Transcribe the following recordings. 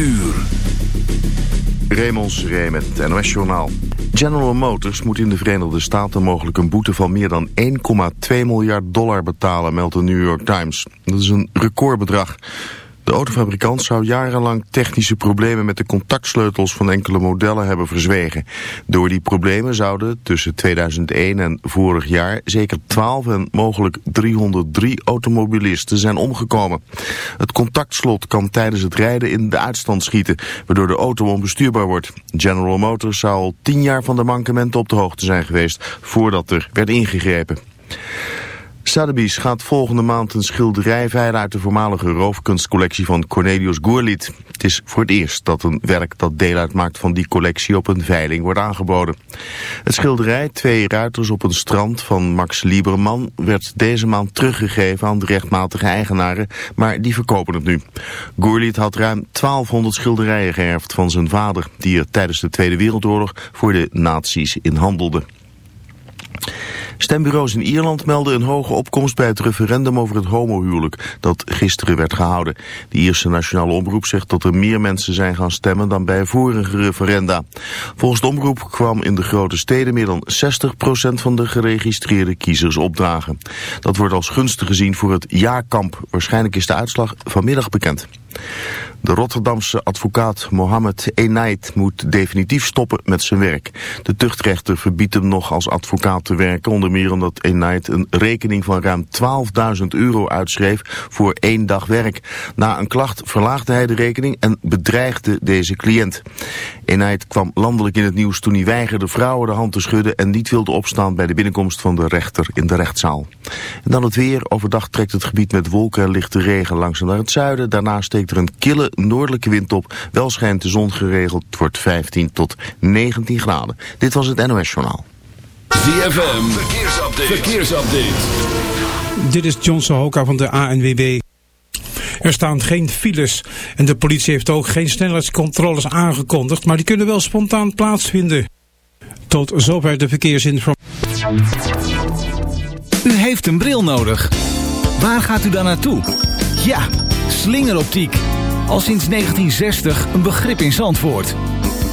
uur. Raymond Seré met het NOS-journaal. General Motors moet in de Verenigde Staten mogelijk een boete van meer dan 1,2 miljard dollar betalen, meldt de New York Times. Dat is een recordbedrag. De autofabrikant zou jarenlang technische problemen met de contactsleutels van enkele modellen hebben verzwegen. Door die problemen zouden tussen 2001 en vorig jaar zeker 12 en mogelijk 303 automobilisten zijn omgekomen. Het contactslot kan tijdens het rijden in de uitstand schieten, waardoor de auto onbestuurbaar wordt. General Motors zou al 10 jaar van de mankementen op de hoogte zijn geweest voordat er werd ingegrepen. Sotheby's gaat volgende maand een schilderij veilen uit de voormalige roofkunstcollectie van Cornelius Goerlit. Het is voor het eerst dat een werk dat deel uitmaakt van die collectie op een veiling wordt aangeboden. Het schilderij Twee ruiters op een strand van Max Lieberman werd deze maand teruggegeven aan de rechtmatige eigenaren, maar die verkopen het nu. Goerlit had ruim 1200 schilderijen geërfd van zijn vader, die er tijdens de Tweede Wereldoorlog voor de nazi's in handelde. Stembureaus in Ierland melden een hoge opkomst bij het referendum over het homohuwelijk dat gisteren werd gehouden. De Ierse Nationale Omroep zegt dat er meer mensen zijn gaan stemmen dan bij vorige referenda. Volgens de omroep kwam in de grote steden meer dan 60% van de geregistreerde kiezers opdragen. Dat wordt als gunstig gezien voor het jaarkamp. Waarschijnlijk is de uitslag vanmiddag bekend. De Rotterdamse advocaat Mohamed Enait moet definitief stoppen met zijn werk. De tuchtrechter verbiedt hem nog als advocaat te werken, onder meer omdat Enait een rekening van ruim 12.000 euro uitschreef voor één dag werk. Na een klacht verlaagde hij de rekening en bedreigde deze cliënt. Enait kwam landelijk in het nieuws toen hij weigerde vrouwen de hand te schudden en niet wilde opstaan bij de binnenkomst van de rechter in de rechtszaal. En dan het weer. Overdag trekt het gebied met wolken en lichte regen langzaam naar het zuiden. Daarna steekt er een kille noordelijke wind op. Wel schijnt de zon geregeld. Het wordt 15 tot 19 graden. Dit was het NOS Journaal. ZFM, verkeersupdate. verkeersupdate. Dit is John Sohoka van de ANWB. Er staan geen files en de politie heeft ook geen snelheidscontroles aangekondigd, maar die kunnen wel spontaan plaatsvinden. Tot zover de verkeersinformatie. U heeft een bril nodig. Waar gaat u dan naartoe? Ja, slingeroptiek. Al sinds 1960 een begrip in Zandvoort.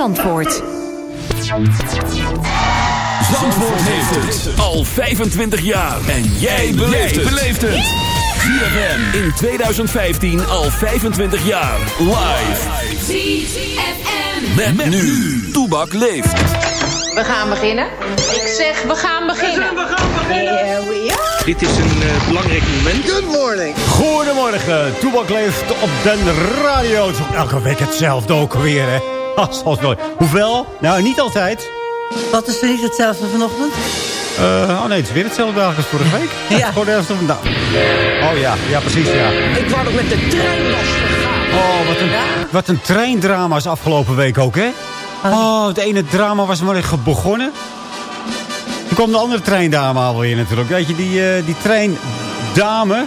Zandvoort. Zandvoort heeft het al 25 jaar. En jij beleeft het. ZFM in 2015 al 25 jaar. Live. ZFM. Met, met nu. Toebak leeft. We gaan beginnen. Ik zeg, we gaan beginnen. We gaan beginnen. Here we are. Dit is een uh, belangrijk moment. Good morning. Goedemorgen. Toebak leeft op den radio. Het is ook elke week hetzelfde ook weer, hè. Nooit. Hoeveel? Nou, niet altijd. Wat is er niet hetzelfde vanochtend? Uh, oh nee, het is weer hetzelfde dag als vorige week. Ja. Voor de helft van dag. Oh ja, ja precies, ja. Ik wou nog met de trein losgegaan. Oh, wat een, ja? wat een treindrama's afgelopen week ook, hè? Oh, het ene drama was maar echt begonnen. Toen kwam de andere treindame alweer natuurlijk. Weet je, die, uh, die treindame...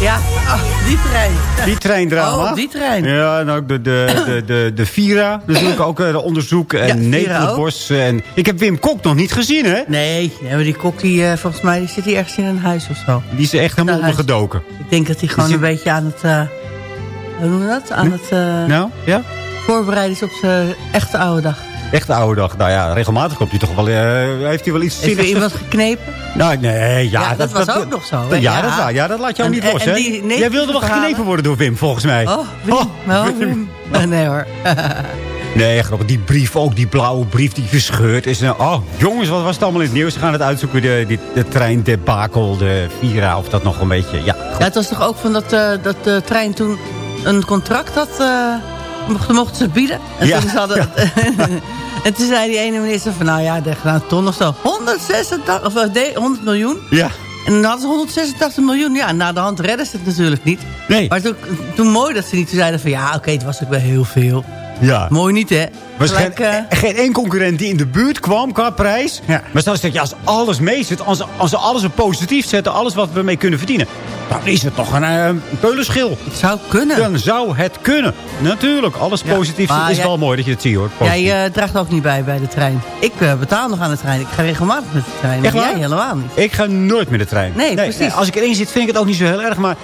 Ja, oh, die trein. Die treindrama. Oh, die trein. Ja, en ook de, de, de, de, de Vira. natuurlijk ook eh, de onderzoek. En Ja, Netelenbos. En ik heb Wim Kok nog niet gezien, hè? Nee, maar die kok, die, eh, volgens mij die zit hier ergens in een huis of zo. Die is echt helemaal ondergedoken. Ik denk dat hij gewoon zit- een beetje aan het... eh, hoe noemen we dat? Aan het eh, Nou, ja? voorbereiden is op zijn echte oude dag. Echt oude dag. Nou ja, regelmatig komt hij toch wel... eh, heeft hij wel iets weer zinnigs iemand geknepen? Nou, nee, ja. Ja, dat was ook nog zo, hè? Ja, Ja. Dat, ja, dat laat jou En- niet en- los, hè? Jij wilde wel geknepen worden door Wim, volgens mij. Oh, Wim. Oh, Oh, Wim. Wim. Eh, nee hoor. Nee, grappig. Die brief, ook die blauwe brief die verscheurd is. Nou, oh, jongens, wat was het allemaal in het nieuws? Ze gaan het uitzoeken, de, de trein debakel, de Vira, of dat nog een beetje... Ja, Ja, het was toch ook van dat, eh, dat de trein toen een contract had... eh mochten, mochten ze bieden. En, Ja, toen, ze hadden, en toen zei die ene minister van... nou ja, tegen een ton of zo. 186, of, eh, nee, 100 miljoen. ja. En dan hadden ze 186 miljoen. Ja, na de hand redden ze het natuurlijk niet. Nee. Maar toen, toen mooi dat ze niet zeiden van... ja, oké, het was ook wel heel veel. ja. Mooi niet, hè? was geen, eh, geen één concurrent die in de buurt kwam qua prijs. Ja. Maar stel je als alles mee zit, als, als ze alles op positief zetten, alles wat we mee kunnen verdienen, dan is het toch een uh, peulenschil. het zou kunnen. Dan zou het kunnen. Natuurlijk, alles Ja, positief maar is jij- wel mooi dat je het ziet hoor. Positief. Jij eh, draagt ook niet bij bij de trein. Ik eh, betaal nog aan de trein. Ik ga regelmatig met de trein. Echt jij helemaal niet. Ik ga nooit met de trein. Nee, precies. als ik erin zit, vind ik het ook niet zo heel erg. Maar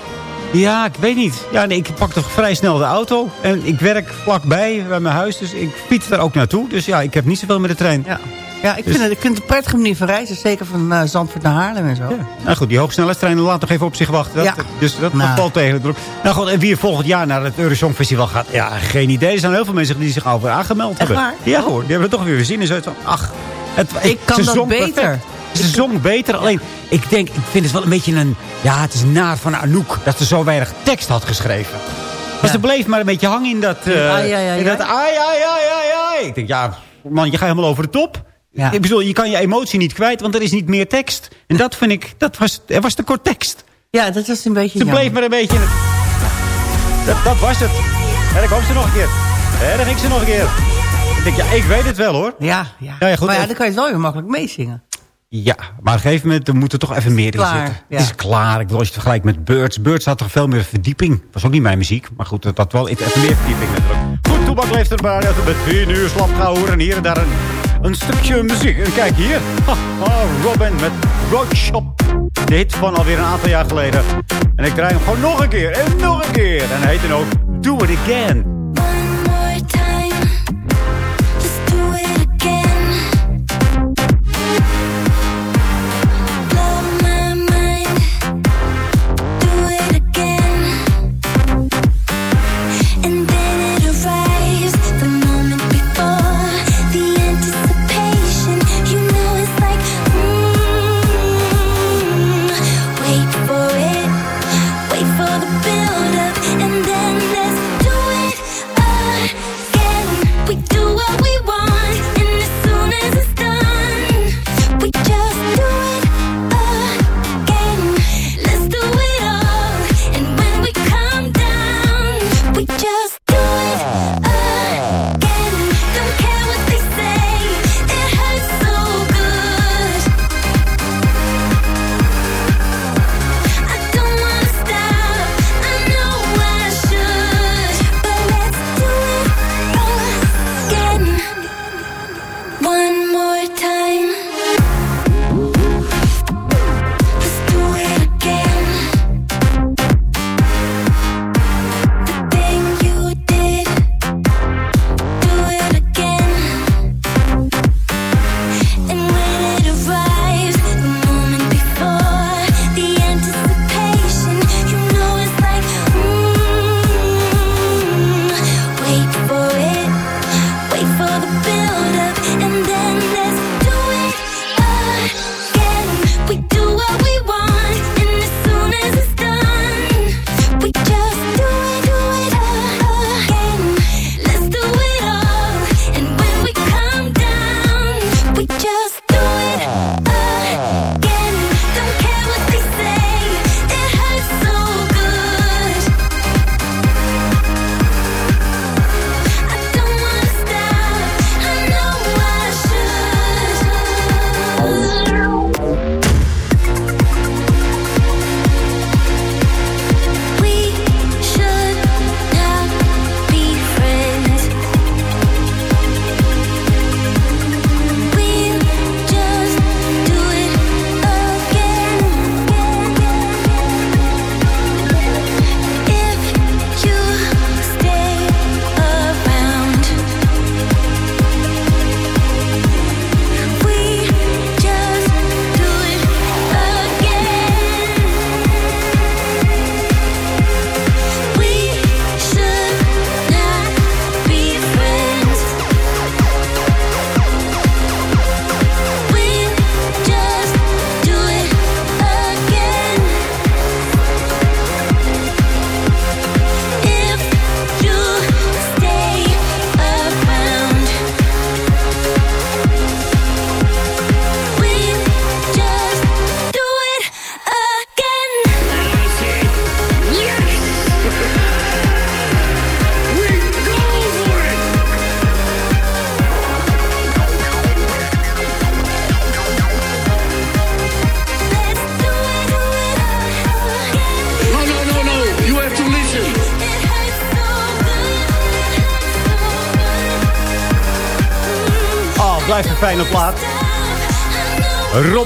ja, ik weet niet. Ja, nee, ik pak toch vrij snel de auto. En ik werk vlakbij bij mijn huis. Dus ik fiets daar ook naartoe. Dus ja, ik heb niet zoveel met de trein. Ja, ja ik, Dus- vind het, ik vind het een prettige manier van reizen. Zeker van eh, Zandvoort naar Haarlem en zo. Ja. Nou goed, die hoogsnelheidstreinen laat nog even op zich wachten. Dat, Ja. Dus dat, Nou. valt tegen. de. Nou goed, en wie volgend jaar naar het Eurosong Festival gaat. Ja, geen idee. Er zijn heel veel mensen die zich al voor aangemeld hebben. waar? Ja hoor, die hebben er toch weer zin in. Zoiets van, ach, het, Ik kan dat beter. perfect. Ze zong beter. Alleen, ik denk, ik vind het wel een beetje een... Ja, het is naar van Anouk dat ze zo weinig tekst had geschreven. Maar Ja. ze bleef maar een beetje hangen in dat... eh, Ai, ai, ai, in dat ai, ai, ai, ai, ai. Ik denk, ja, man, je gaat helemaal over de top. Ja. Ik bedoel, je kan je emotie niet kwijt, want er is niet meer tekst. En dat vind ik, dat was, er was te kort tekst. Ja, dat was een beetje Ze bleef maar een beetje... Dat, dat was het. En dan kwam ze nog een keer. En dan ging ze nog een keer. Ik denk, ja, ik weet het wel hoor. Ja, ja. Ja, ja, goed, maar ja, dan kan je het wel weer makkelijk meezingen. Ja, maar op een gegeven moment moet er toch even meer in Klaar, zitten. ja. Het is klaar. Ik wil als je het vergelijkt met Birds. Birds had toch veel meer verdieping. Was ook niet mijn muziek. Maar goed, dat had wel even meer verdieping natuurlijk. Goed, Toebak leeft er maar met 10 uur slapgauwer. En hier en daar een, een stukje muziek. En kijk hier. Ha, ha, Robin met Roadshop. De hit van alweer een aantal jaar geleden. En ik draai hem gewoon nog een keer. En nog een keer. En hij heet dan ook Do It Again.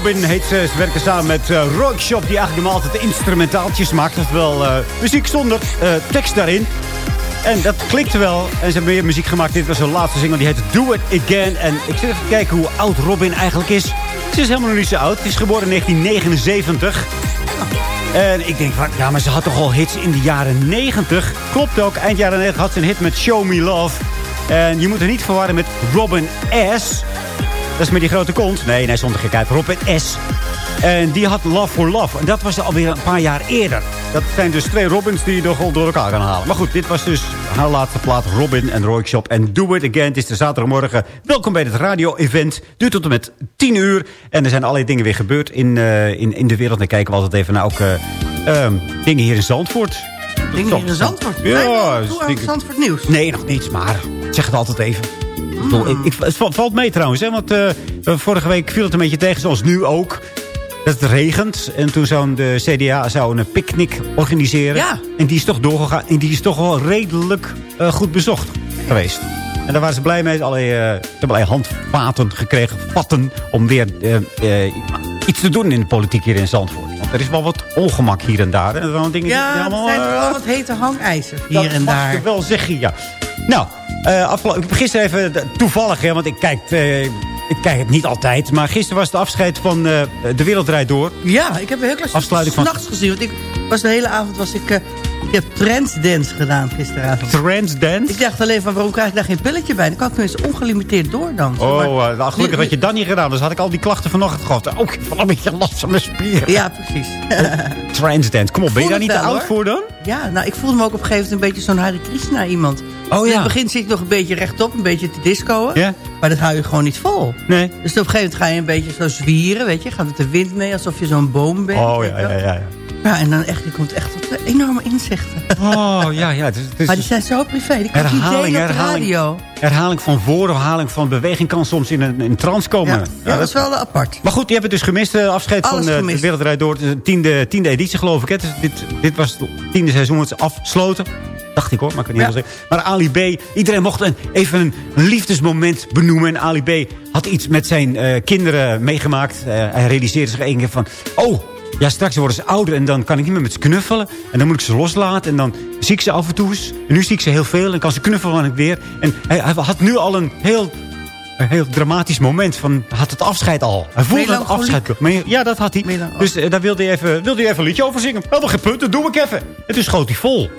Robin heet ze. Werken samen met uh, Rockshop, die eigenlijk maar altijd instrumentaaltjes maakt. Oftewel uh, muziek zonder uh, tekst daarin. En dat klikte wel. En ze hebben meer muziek gemaakt. Dit was hun laatste single. Die heet Do It Again. En ik zit even te kijken hoe oud Robin eigenlijk is. Ze is helemaal niet zo oud. Ze is geboren in 1979. En ik denk, van, ja, maar ze had toch al hits in de jaren 90. Klopt ook. Eind jaren 90 had ze een hit met Show Me Love. En je moet er niet verwarren met Robin S. Dat is met die grote kont. Nee, nee, zonder gekheid. Robin S. En die had Love for Love. En dat was alweer een paar jaar eerder. Dat zijn dus twee Robins die je nog door elkaar gaan halen. Maar goed, dit was dus haar laatste plaat. Robin en Roy Shop. En Do It Again. Het is de zaterdagmorgen. Welkom bij het radio-event. Duurt tot en met 10 uur. En er zijn allerlei dingen weer gebeurd in, uh, in, in de wereld. Dan kijken we altijd even naar ook uh, uh, dingen hier in Zandvoort. Dingen hier in Zandvoort? Ja. Doe aan Zandvoort nieuws. Nee, nog niets. Maar zeg het altijd even. Ik, ik, het valt mee trouwens. Hè, want uh, vorige week viel het een beetje tegen. Zoals nu ook. Dat het regent. En toen zou de CDA zou een picknick organiseren. Ja. En die is toch doorgegaan. En die is toch wel redelijk uh, goed bezocht geweest. En daar waren ze blij mee. Allerlei, uh, ze hebben allerlei handvaten gekregen. Vatten om weer uh, iets te doen in de politiek hier in Zandvoort. Want er is wel wat ongemak hier en daar. En dan dingen ja, die allemaal, er zijn wel wat hete hangijzer hier en daar. Dat mag ik wel zeggen, ja. Nou, uh, afgelopen, gisteren even toevallig, hè, want ik kijk, uh, ik kijk het niet altijd. Maar gisteren was het afscheid van uh, De Wereld Draait Door. Ja, ik heb een heel klein Afsluiting van... nachts gezien. Want ik was de hele avond was ik... ik heb trendsdance gedaan gisteravond. Trendsdance? Ik dacht alleen van, waarom krijg ik daar geen pilletje bij? Dan kan ik tenminste ongelimiteerd doordansen. Oh, maar, uh, gelukkig had je dat niet gedaan. Dus had ik al die klachten vanochtend gehad. Ook van een beetje last van mijn spieren. Ja, precies. Trendsdance. Kom op, ben je daar niet wel, te oud hoor. voor dan? Ja, nou, ik voelde me ook op een gegeven moment een beetje zo'n Hare Krishna iemand. Oh, ja. In het begin zit ik nog een beetje rechtop, een beetje te discoen. Ja. Maar dat hou je gewoon niet vol. Nee. Dus op een gegeven moment ga je een beetje zo zwieren, weet je. Gaat met de wind mee, alsof je zo'n boom bent. Oh, ja, ja, ja, ja. Ja, en dan echt, je komt echt tot enorme inzichten. Oh, ja, ja. Het is, het is maar die zijn zo privé, die kan herhaling, de radio. Herhaling van woorden, herhaling van beweging kan soms in een, in trance komen. Ja, ja, ja dat is wel apart. Maar goed, je hebt het dus gemist, uh, afscheid Alles van uh, gemist. de Wereldrijd door. De tiende, tiende editie, geloof ik. Hè. Dus dit, dit was het tiende seizoen dat ze afsloten. Dacht ik hoor, maar ik kan niet ja. zeggen. Maar Ali B, iedereen mocht een, even een liefdesmoment benoemen. En Ali B had iets met zijn uh, kinderen meegemaakt. hij realiseerde zich één keer van... Oh, ja, straks worden ze ouder en dan kan ik niet meer met ze knuffelen. En dan moet ik ze loslaten en dan zie ik ze af en toe eens. En nu zie ik ze heel veel en kan ze knuffelen en weer. En hij, hij had nu al een heel, een heel dramatisch moment van... Had het afscheid al. Hij voelde het afscheid. Ja, dat had hij. Dus uh, daar wilde hij, even, wilde hij even een liedje over zingen. Helemaal geen punt, dat doe ik even. En toen schoot hij vol.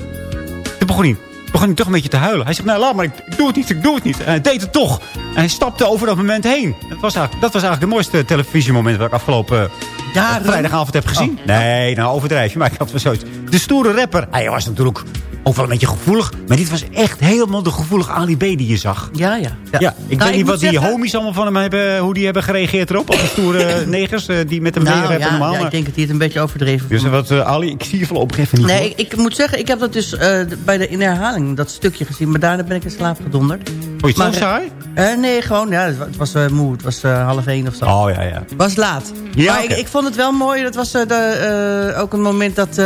Toen begon hij, begon hij toch een beetje te huilen. Hij zegt, nou laat maar, ik, ik doe het niet, ik doe het niet. En hij deed het toch. En hij stapte over dat moment heen. Dat was eigenlijk, dat was eigenlijk het mooiste televisiemoment... dat ik afgelopen Jaren? vrijdagavond heb gezien. Oh. Nee, nou overdrijf je. Maar ik had wel zoiets. De stoere rapper. Hij was natuurlijk ook wel een beetje gevoelig. Maar dit was echt helemaal de gevoelige Ali B die je zag. Ja, ja. Ja, ja ik nou, weet niet wat die zeggen... homies allemaal van hem hebben... hoe die hebben gereageerd erop. Al die stoere negers uh, die met hem nou, meerappen ja, normaal. Ja, ik denk dat hij het een beetje overdreven Dus wat, uh, Ali, ik zie je voorlopig even niet. Nee, ik, ik, moet zeggen, ik heb dat dus uh, bij de, in de herhaling dat stukje gezien. Maar daarna ben ik in slaap gedonderd. Vond je het zo saai? Uh, nee, gewoon, ja, het was moe. Het was half één of zo. Oh, ja, ja. Het was laat. Ja, maar okay. ik, ik, vond het wel mooi. Dat was de, ook een moment dat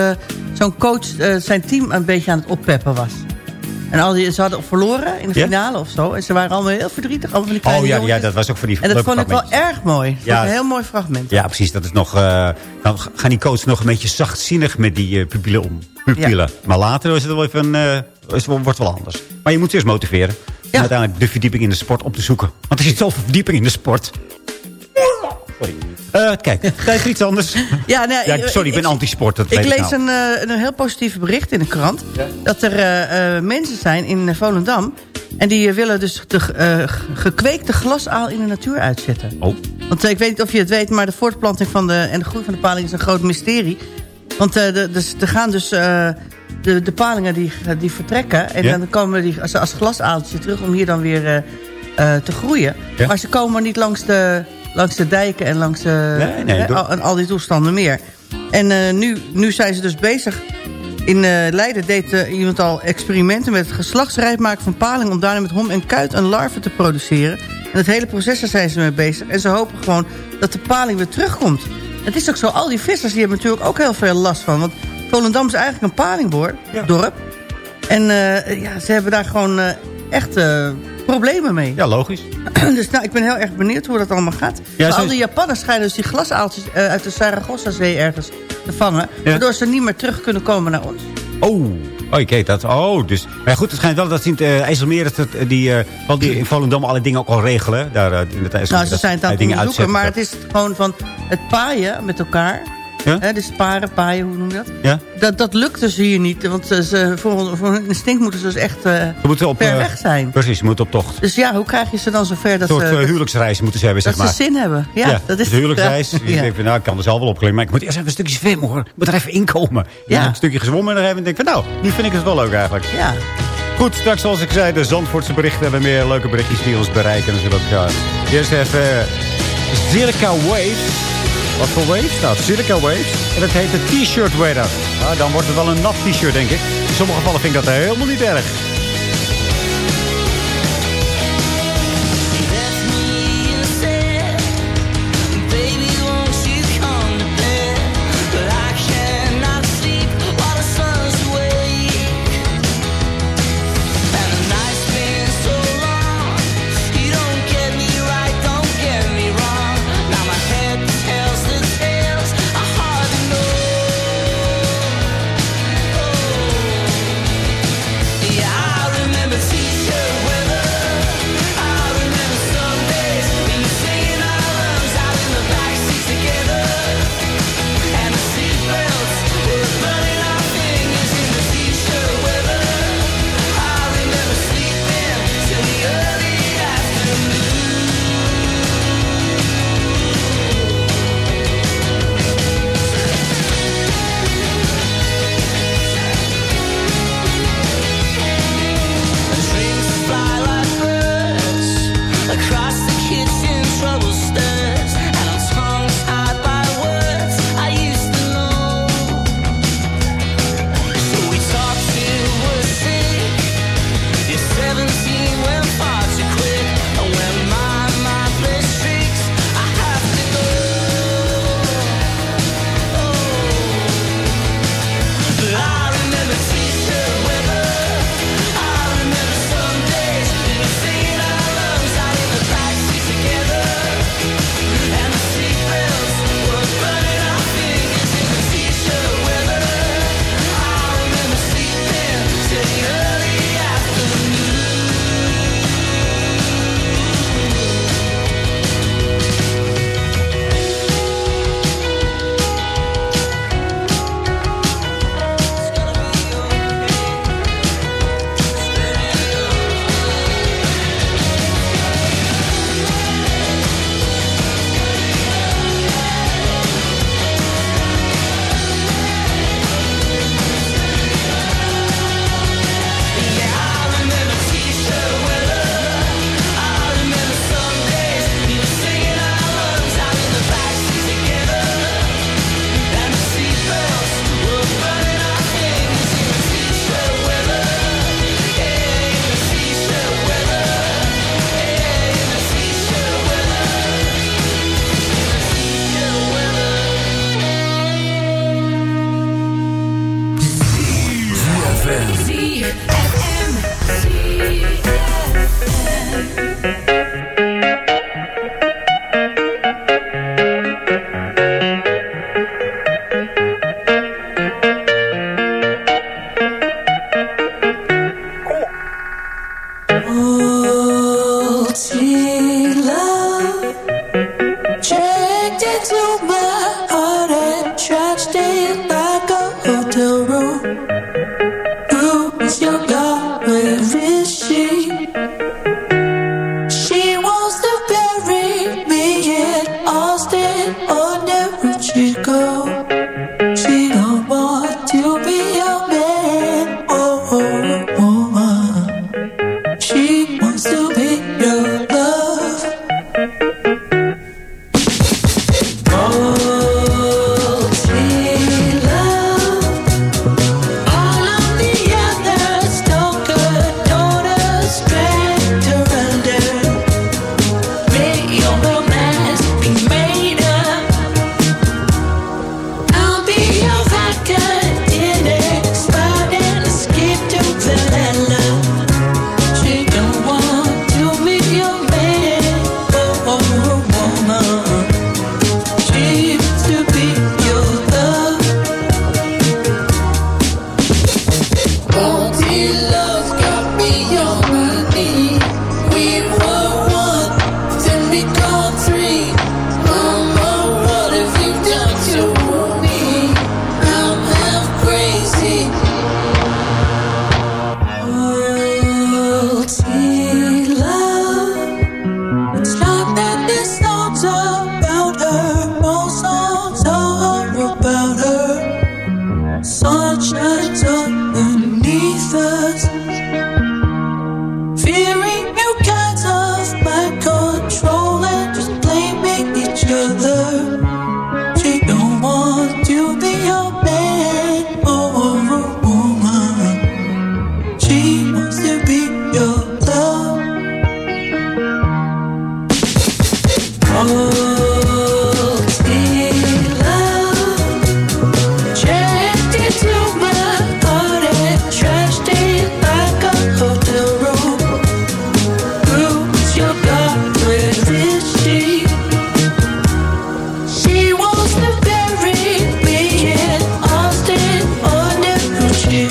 zo'n coach zijn team een beetje aan het oppeppen was. En al die, ze hadden verloren in de Ja? finale of zo. En ze waren allemaal heel verdrietig. Allemaal van die kleine Oh ja, ja, dat was ook voor die En dat vond ik wel erg mooi. Dat Ja. was een heel mooi fragment. Ja, precies. Dat is nog, uh, dan gaan die coaches nog een beetje zachtzinnig met die uh, pupillen om. Pupillen. Maar later is het wel even, uh, is, het wordt wel anders. Maar je moet ze eerst motiveren. En uiteindelijk de verdieping in de sport op te zoeken. Want er zit zoveel verdieping in de sport. Uh, kijk, tijd voor iets anders. Ja, nee, ja, sorry, ik ben antisport. Dat Ik lees nou. een, uh, een heel positief bericht in de krant. Ja. Dat er uh, mensen zijn in Volendam. En die willen dus de gekweekte glasaal in de natuur uitzetten. Oh. Want ik weet niet of je het weet, maar de voortplanting van de, en de groei van de paling is een groot mysterie. Want de, de, er gaan dus de, de palingen die, die vertrekken. En Ja. dan komen die als, als glasaaltje terug om hier dan weer te groeien. Ja. Maar ze komen niet langs de, langs de dijken en langs de, Nee, nee, hè, door- al, en al die toestanden meer. En uh, nu, nu zijn ze dus bezig. In uh, Leiden deed uh, iemand al experimenten met het geslachtsrijp maken van paling... om daarna met hom en kuit een larve te produceren. En het hele proces daar zijn ze mee bezig. En ze hopen gewoon dat de paling weer terugkomt. Het is ook zo, al die vissers die hebben natuurlijk ook heel veel last van. Want Volendam is eigenlijk een palingboor, dorp. En eh, ja, ze hebben daar gewoon eh, echt eh, problemen mee. Ja, logisch. dus nou, ik ben heel erg benieuwd hoe dat allemaal gaat. Ja, Maar zo- al die Japanners schijnen dus die glasaaltjes eh, uit de Saragossa-zee ergens te vangen. Waardoor ze niet meer terug kunnen komen naar ons. Oh, oh kijk dat. Oh, dus. Maar goed, het schijnt wel dat ze in het uh, IJsselmeer... Dat, eh, die, eh, wel die in Volendam allerlei dingen ook al regelen. Daar, eh, in het IJsselmeer, Nou, ze zijn het aan het onderzoeken, maar het is gewoon van het paaien met elkaar. Ja? Hè, dus paren, paaien, hoe noem je dat? Ja? Dat, dat lukt dus hier niet, want ze, voor, voor hun instinct moeten ze dus echt eh, Ze moeten op, ver eh, weg zijn. Precies, ze moeten op tocht. Dus ja, hoe krijg je ze dan zover dat Een soort ze, eh, dat, huwelijksreis moeten ze hebben, dat zeg maar. ze zin hebben? Ja, dat is de huwelijksreis. ja. Je denkt van, nou, ik kan er zelf wel opklimmen. Maar ik moet eerst even een stukje zwemmen, hoor. Ik moet er even inkomen. Ja. Een stukje gezwommen en dan even denk ik van, nou, nu vind ik het wel leuk eigenlijk. Ja. Goed, straks zoals ik zei, de Zandvoortse berichten en meer leuke berichtjes die ons bereiken natuurlijk. Ja. Eerst even uh, Silica Waves. Wat voor waves? Nou, Silica Waves. En dat heet de T-shirt weather. Nou, dan wordt het wel een nat T-shirt, denk ik. In sommige gevallen vind ik dat helemaal niet erg.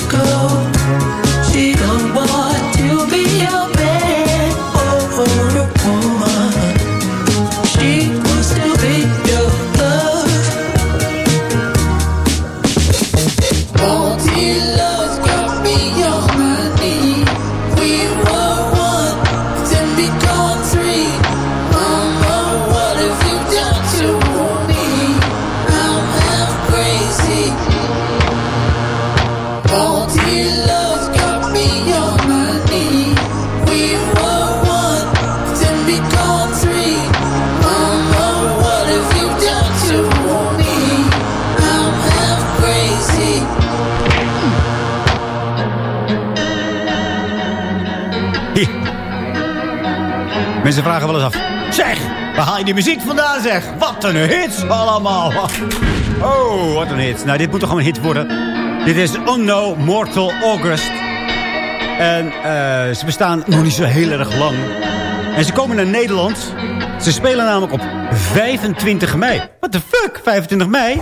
go? Zeg? Wat een hits allemaal. Oh, wat een hit. Nou, dit moet toch gewoon een hit worden. Dit is Unknown Mortal August. En uh, ze bestaan nog niet zo heel erg lang. En ze komen naar Nederland. Ze spelen namelijk op 25 mei. What the fuck? 25 mei?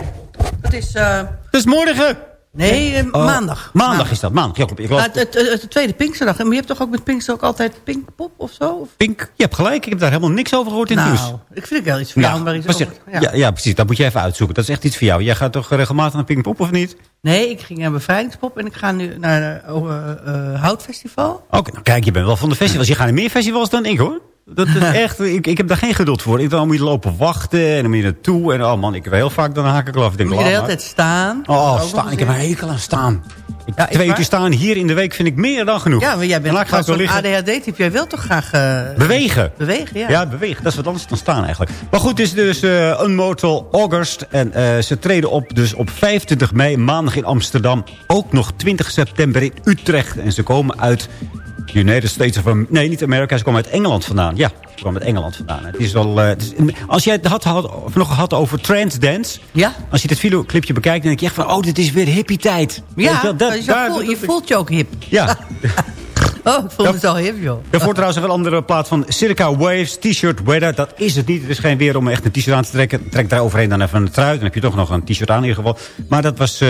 Dat is... Uh... Dat is morgen. Nee, uh, oh, maandag. Maandag is dat, maandag. Ja, ik het, het, het, tweede Pinksterdag. En je hebt toch ook met Pinkster ook altijd Pinkpop of zo? Of? Pink, je hebt gelijk. Ik heb daar helemaal niks over gehoord in nou, het nieuws. ik vind het wel iets voor jou. Maar iets over, ja. Ja, ja, precies. Dat moet je even uitzoeken. Dat is echt iets voor jou. Jij gaat toch regelmatig naar Pinkpop of niet? Nee, ik ging naar Bevrijdingspop en ik ga nu naar het uh, Houtfestival. Oké, nou kijk, je bent wel van de festivals. Je gaat naar meer festivals dan ik hoor. Dat is echt, ik, ik heb daar geen geduld voor. Ik dan moet je lopen wachten en dan moet je naartoe. En oh man, ik heb heel vaak dan haak ik af. Moet je de hele tijd staan? Oh, staan. Ik heb een hekel aan staan. Ik, ja, twee uur staan hier in de week vind ik meer dan genoeg. Ja, maar jij bent zo'n ADHD-type. Jij wilt toch graag... Uh, bewegen. Bewegen, ja. Ja, bewegen. Dat is wat anders dan staan eigenlijk. Maar goed, het is dus uh, Unmortal August. En uh, ze treden op dus op 25 mei, maandag in Amsterdam. Ook nog 20 september in Utrecht. En ze komen uit United States of... Nee, niet Amerika. Ze komen uit Engeland vandaan. Ja, ze komen uit Engeland vandaan. Het is wel... Uh, het is, als jij het had, had, nog had over trance dance... Ja? Als je dit videoclipje bekijkt, dan denk je echt van... Oh, dit is weer hippie tijd. Ja, dat, dat, je, daar, voel, je voelt je ook hip. Ja. Oh, ik vond het al hip, joh. Daarvoor trouwens een andere plaat van Circa Waves, T-shirt weather. Dat is het niet. Het is geen weer om echt een t-shirt aan te trekken. Trek daar overheen dan even een trui. Dan heb je toch nog een t-shirt aan in ieder geval. Maar dat was uh,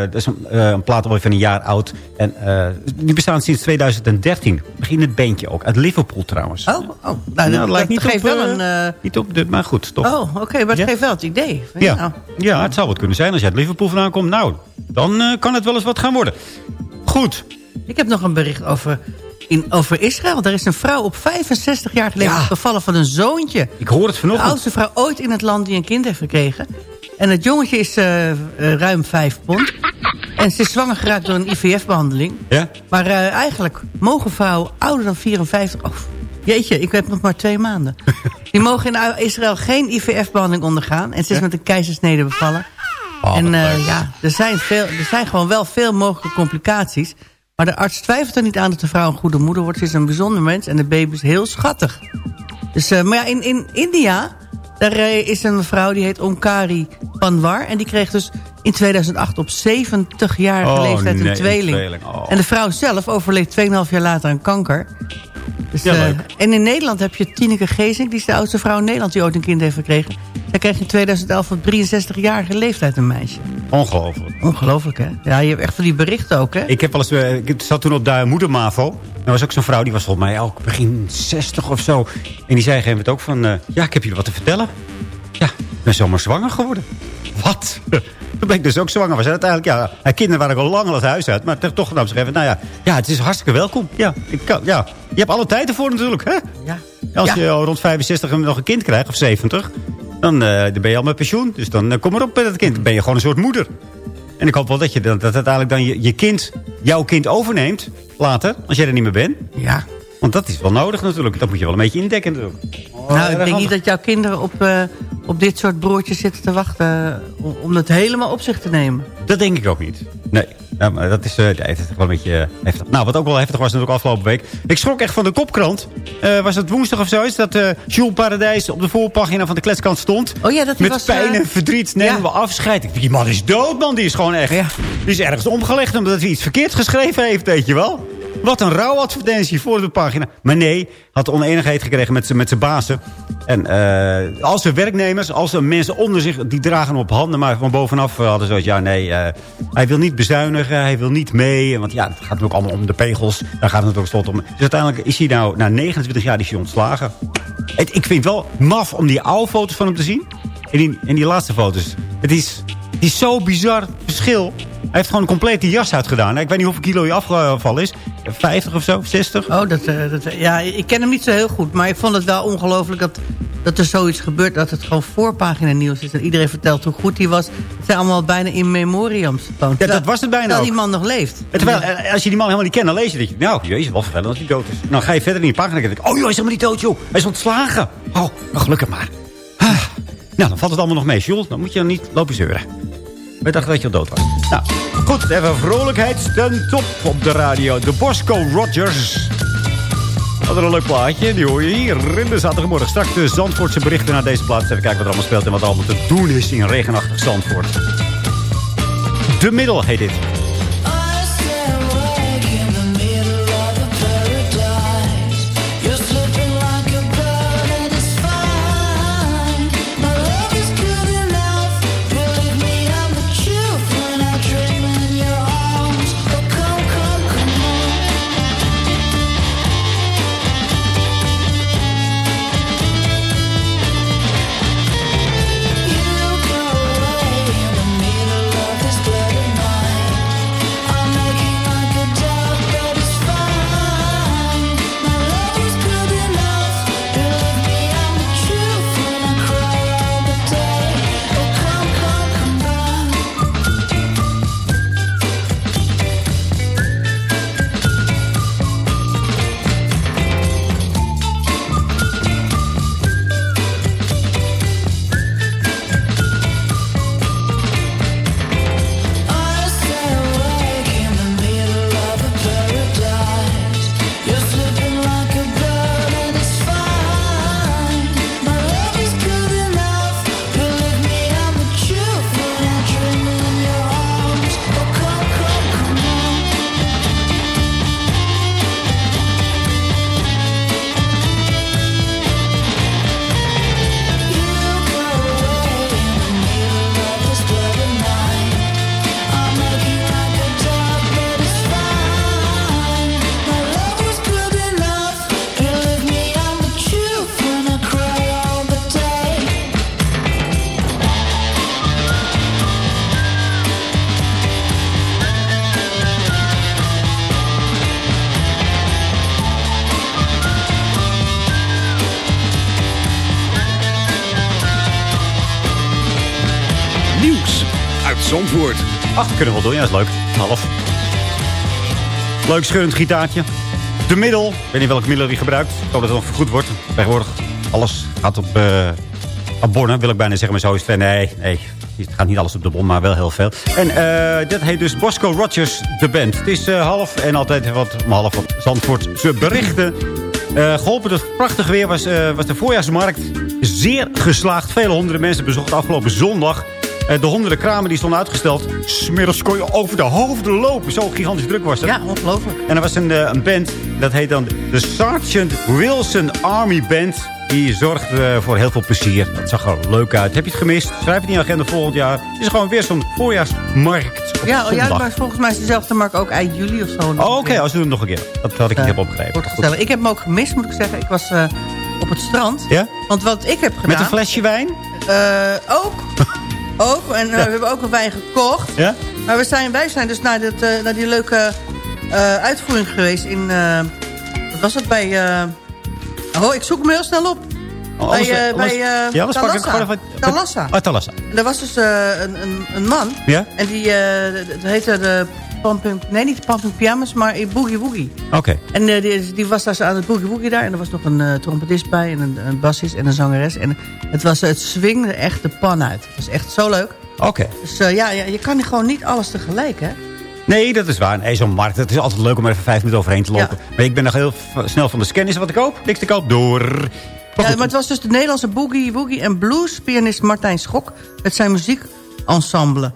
dat is een, uh, een plaat alweer van een jaar oud. En uh, die bestaan sinds 2013. Begin het bandje ook. Uit Liverpool trouwens. Oh, oh. Nou, nou, dat, lijkt niet geeft op, wel een... Niet op de, maar goed, toch. Oh, oké. Okay, maar het ja? geeft wel het idee. Ja. Nou. ja, het zou wat kunnen zijn. Als je uit Liverpool vandaan komt, nou, dan kan het wel eens wat gaan worden. Goed. Ik heb nog een bericht over in, over Israël. Daar is een vrouw op 65 jaar geleden ja. gevallen van een zoontje. Ik hoor het vanochtend. De oudste vrouw ooit in het land die een kind heeft gekregen. En het jongetje is uh, uh, ruim 5 pond. En ze is zwanger geraakt door een IVF-behandeling. Ja? Maar uh, eigenlijk mogen vrouwen ouder dan 54... Oh, jeetje, ik heb nog maar twee maanden. Die mogen in Israël geen IVF-behandeling ondergaan. En ze is ja? met een keizersnede bevallen. Oh, en ja, er zijn, veel, er zijn gewoon wel veel mogelijke complicaties... Maar de arts twijfelt er niet aan dat de vrouw een goede moeder wordt. Ze is een bijzonder mens en de baby is heel schattig. Dus, uh, maar ja, in, in India... daar uh, is een mevrouw die heet Omkari Panwar. En die kreeg dus in 2008 op 70-jarige oh, leeftijd nee, een tweeling. Tweeling. Oh. En de vrouw zelf overleed 2,5 jaar later aan kanker. Dus, ja, uh, en in Nederland heb je Tineke Gezing. Die is de oudste vrouw in Nederland die ooit een kind heeft gekregen. Zij kreeg in 2011 op 63-jarige leeftijd een meisje. Ongelooflijk. Ongelooflijk, hè? Ja, je hebt echt van die berichten ook, hè? Ik, heb wel eens, uh, ik zat toen op de moedermavo. Er was ook zo'n vrouw, die was volgens mij ook begin 60 of zo. En die zei op een ook van... Uh, ja, ik heb jullie wat te vertellen. Ja, ik ben zomaar zwanger geworden. Wat? Toen ben ik dus ook zwanger. Was uiteindelijk, ja, haar kinderen waren al lang al het huis uit. Maar toch nam ze even, nou ja, ja, het is hartstikke welkom. Ja, ik kan, ja. Je hebt alle tijd ervoor natuurlijk, hè? Ja. Als ja. je rond 65 nog een kind krijgt, of 70... Dan, uh, dan ben je al met pensioen. Dus dan uh, kom maar op met het kind. Dan ben je gewoon een soort moeder. En ik hoop wel dat, je, dat, dat uiteindelijk dan je, je kind, jouw kind overneemt. Later, als jij er niet meer bent. Ja. Want dat is wel nodig natuurlijk. Dat moet je wel een beetje indekken natuurlijk. Oh, nou, ik denk niet dat jouw kinderen op, uh, op dit soort broodjes zitten te wachten... om, om het helemaal op zich te nemen. Dat denk ik ook niet. Nee. Ja, maar dat is, uh, ja, het is wel een beetje uh, heftig. Nou, wat ook wel heftig was natuurlijk afgelopen week. Ik schrok echt van de kopkrant. Uh, was het woensdag of zo is dat uh, Jules Paradijs op de voorpagina van de kletskant stond. Oh ja, dat Met was, pijn en verdriet nemen ja. we afscheid. Ik denk, die man is dood, man. Die is gewoon echt... Ja. Die is ergens omgelegd omdat hij iets verkeerd geschreven heeft, weet je wel. Wat een rouwadvertentie voor de pagina. Maar nee, had oneenigheid gekregen met zijn bazen. En uh, als ze werknemers, als er mensen onder zich... die dragen op handen, maar van bovenaf hadden zoiets... ja, nee, uh, hij wil niet bezuinigen, hij wil niet mee. Want ja, het gaat natuurlijk allemaal om de pegels. Daar gaat het ook slot om. Dus uiteindelijk is hij nou, na 29 jaar is ontslagen. Ik vind het wel maf om die oude foto's van hem te zien. En die, en die laatste foto's. Het is, het is zo bizar verschil. Hij heeft gewoon een complete jas uitgedaan. Ik weet niet hoeveel kilo hij afgevallen is. 50 of zo, 60? Oh, dat, uh, dat, ja, ik ken hem niet zo heel goed. Maar ik vond het wel ongelooflijk dat dat er zoiets gebeurt... dat het gewoon voorpagina nieuws is. En iedereen vertelt hoe goed hij was. Het zijn allemaal bijna in memoriams. Gewoon. Ja, dat was het bijna Terwijl ook. die man nog leeft. En terwijl, eh, als je die man helemaal niet kent, dan lees je dat je... Nou, jezus, wat vervelend dat hij dood is. Dan ga je verder in die pagina en denk ik... Oh joh, hij is helemaal niet dood, joh. Hij is ontslagen. Oh, nou gelukkig maar. Dan valt het allemaal nog mee, Jules. Dan moet je dan niet lopen zeuren. We dachten dat je al dood was. Nou, goed. Even vrolijkheid ten top op de radio. De Bosco Rogers. Wat een leuk plaatje. Die hoor je hier in de zaterdagmorgen. Straks de Zandvoortse berichten naar deze plaats. Even kijken wat er allemaal speelt en wat er allemaal te doen is in regenachtig Zandvoort. De Middel heet dit. Ach, kunnen we wel doen. Ja, is leuk. Half. Leuk scheurend gitaartje. De middel. Ik weet niet welk middel die gebruikt. Ik hoop dat het nog goed wordt. Tegenwoordig alles gaat op uh, abonne, wil ik bijna zeggen. Maar zo is het. Nee, nee. Het gaat niet alles op de bon, maar wel heel veel. En uh, dit heet dus Bosco Rogers, de band. Het is uh, half en altijd wat om half wat Zandvoortse berichten. Uh, geholpen door het prachtige weer was, was de voorjaarsmarkt zeer geslaagd. Vele honderden mensen bezochten afgelopen zondag. Uh, de honderden kramen die stonden uitgesteld. Smiddags kon je over de hoofden lopen. Zo gigantisch druk was het. Ja, ongelooflijk. En er was een, uh, een band, dat heet dan de Sergeant Wilson Army Band. Die zorgt uh, voor heel veel plezier. Dat zag er leuk uit. Heb je het gemist? Schrijf het in je agenda volgend jaar. Het is gewoon weer zo'n voorjaarsmarkt. Ja, oh, ja, maar volgens mij is dezelfde markt ook eind juli of zo. Oh, Oké, okay, als we doen het nog een keer. Dat had ik niet heb opgegeven. Ik heb hem ook gemist, moet ik zeggen. Ik was op het strand. Ja? Want wat ik heb gedaan... Met een flesje wijn? ook. Ook. En ja. we hebben ook een wijn gekocht. Ja? Maar we zijn, wij zijn dus naar, dit, uh, naar die leuke uh, uitvoering geweest in... wat was het bij... oh, ik zoek hem heel snel op. Oh, bij uh, bij ja, Talassa. Even, Talassa. Oh, Talassa. En er was dus een, een, een, man. Ja? En die dat heette de Pumping... Nee, niet Pumping Pyjamas, maar Boogie Woogie. Oké. Okay. En die, die, was daar aan het Boogie Woogie daar. En er was nog een trompetist bij. En een, een bassist en een zangeres. En het, was, het swingde echt de pan uit. Het was echt zo leuk. Oké. Okay. Dus ja, ja, je kan gewoon niet alles tegelijk, hè? Nee, dat is waar. Nee, zo'n markt. Het is altijd leuk om er even vijf minuten overheen te lopen. Ja. Maar ik ben nog heel snel van de scan. Is wat ik koop? Niks te koop. Door. Maar, ja, maar het was dus de Nederlandse boogie, woogie en blues pianist Martijn Schok. Met zijn muziekensemble.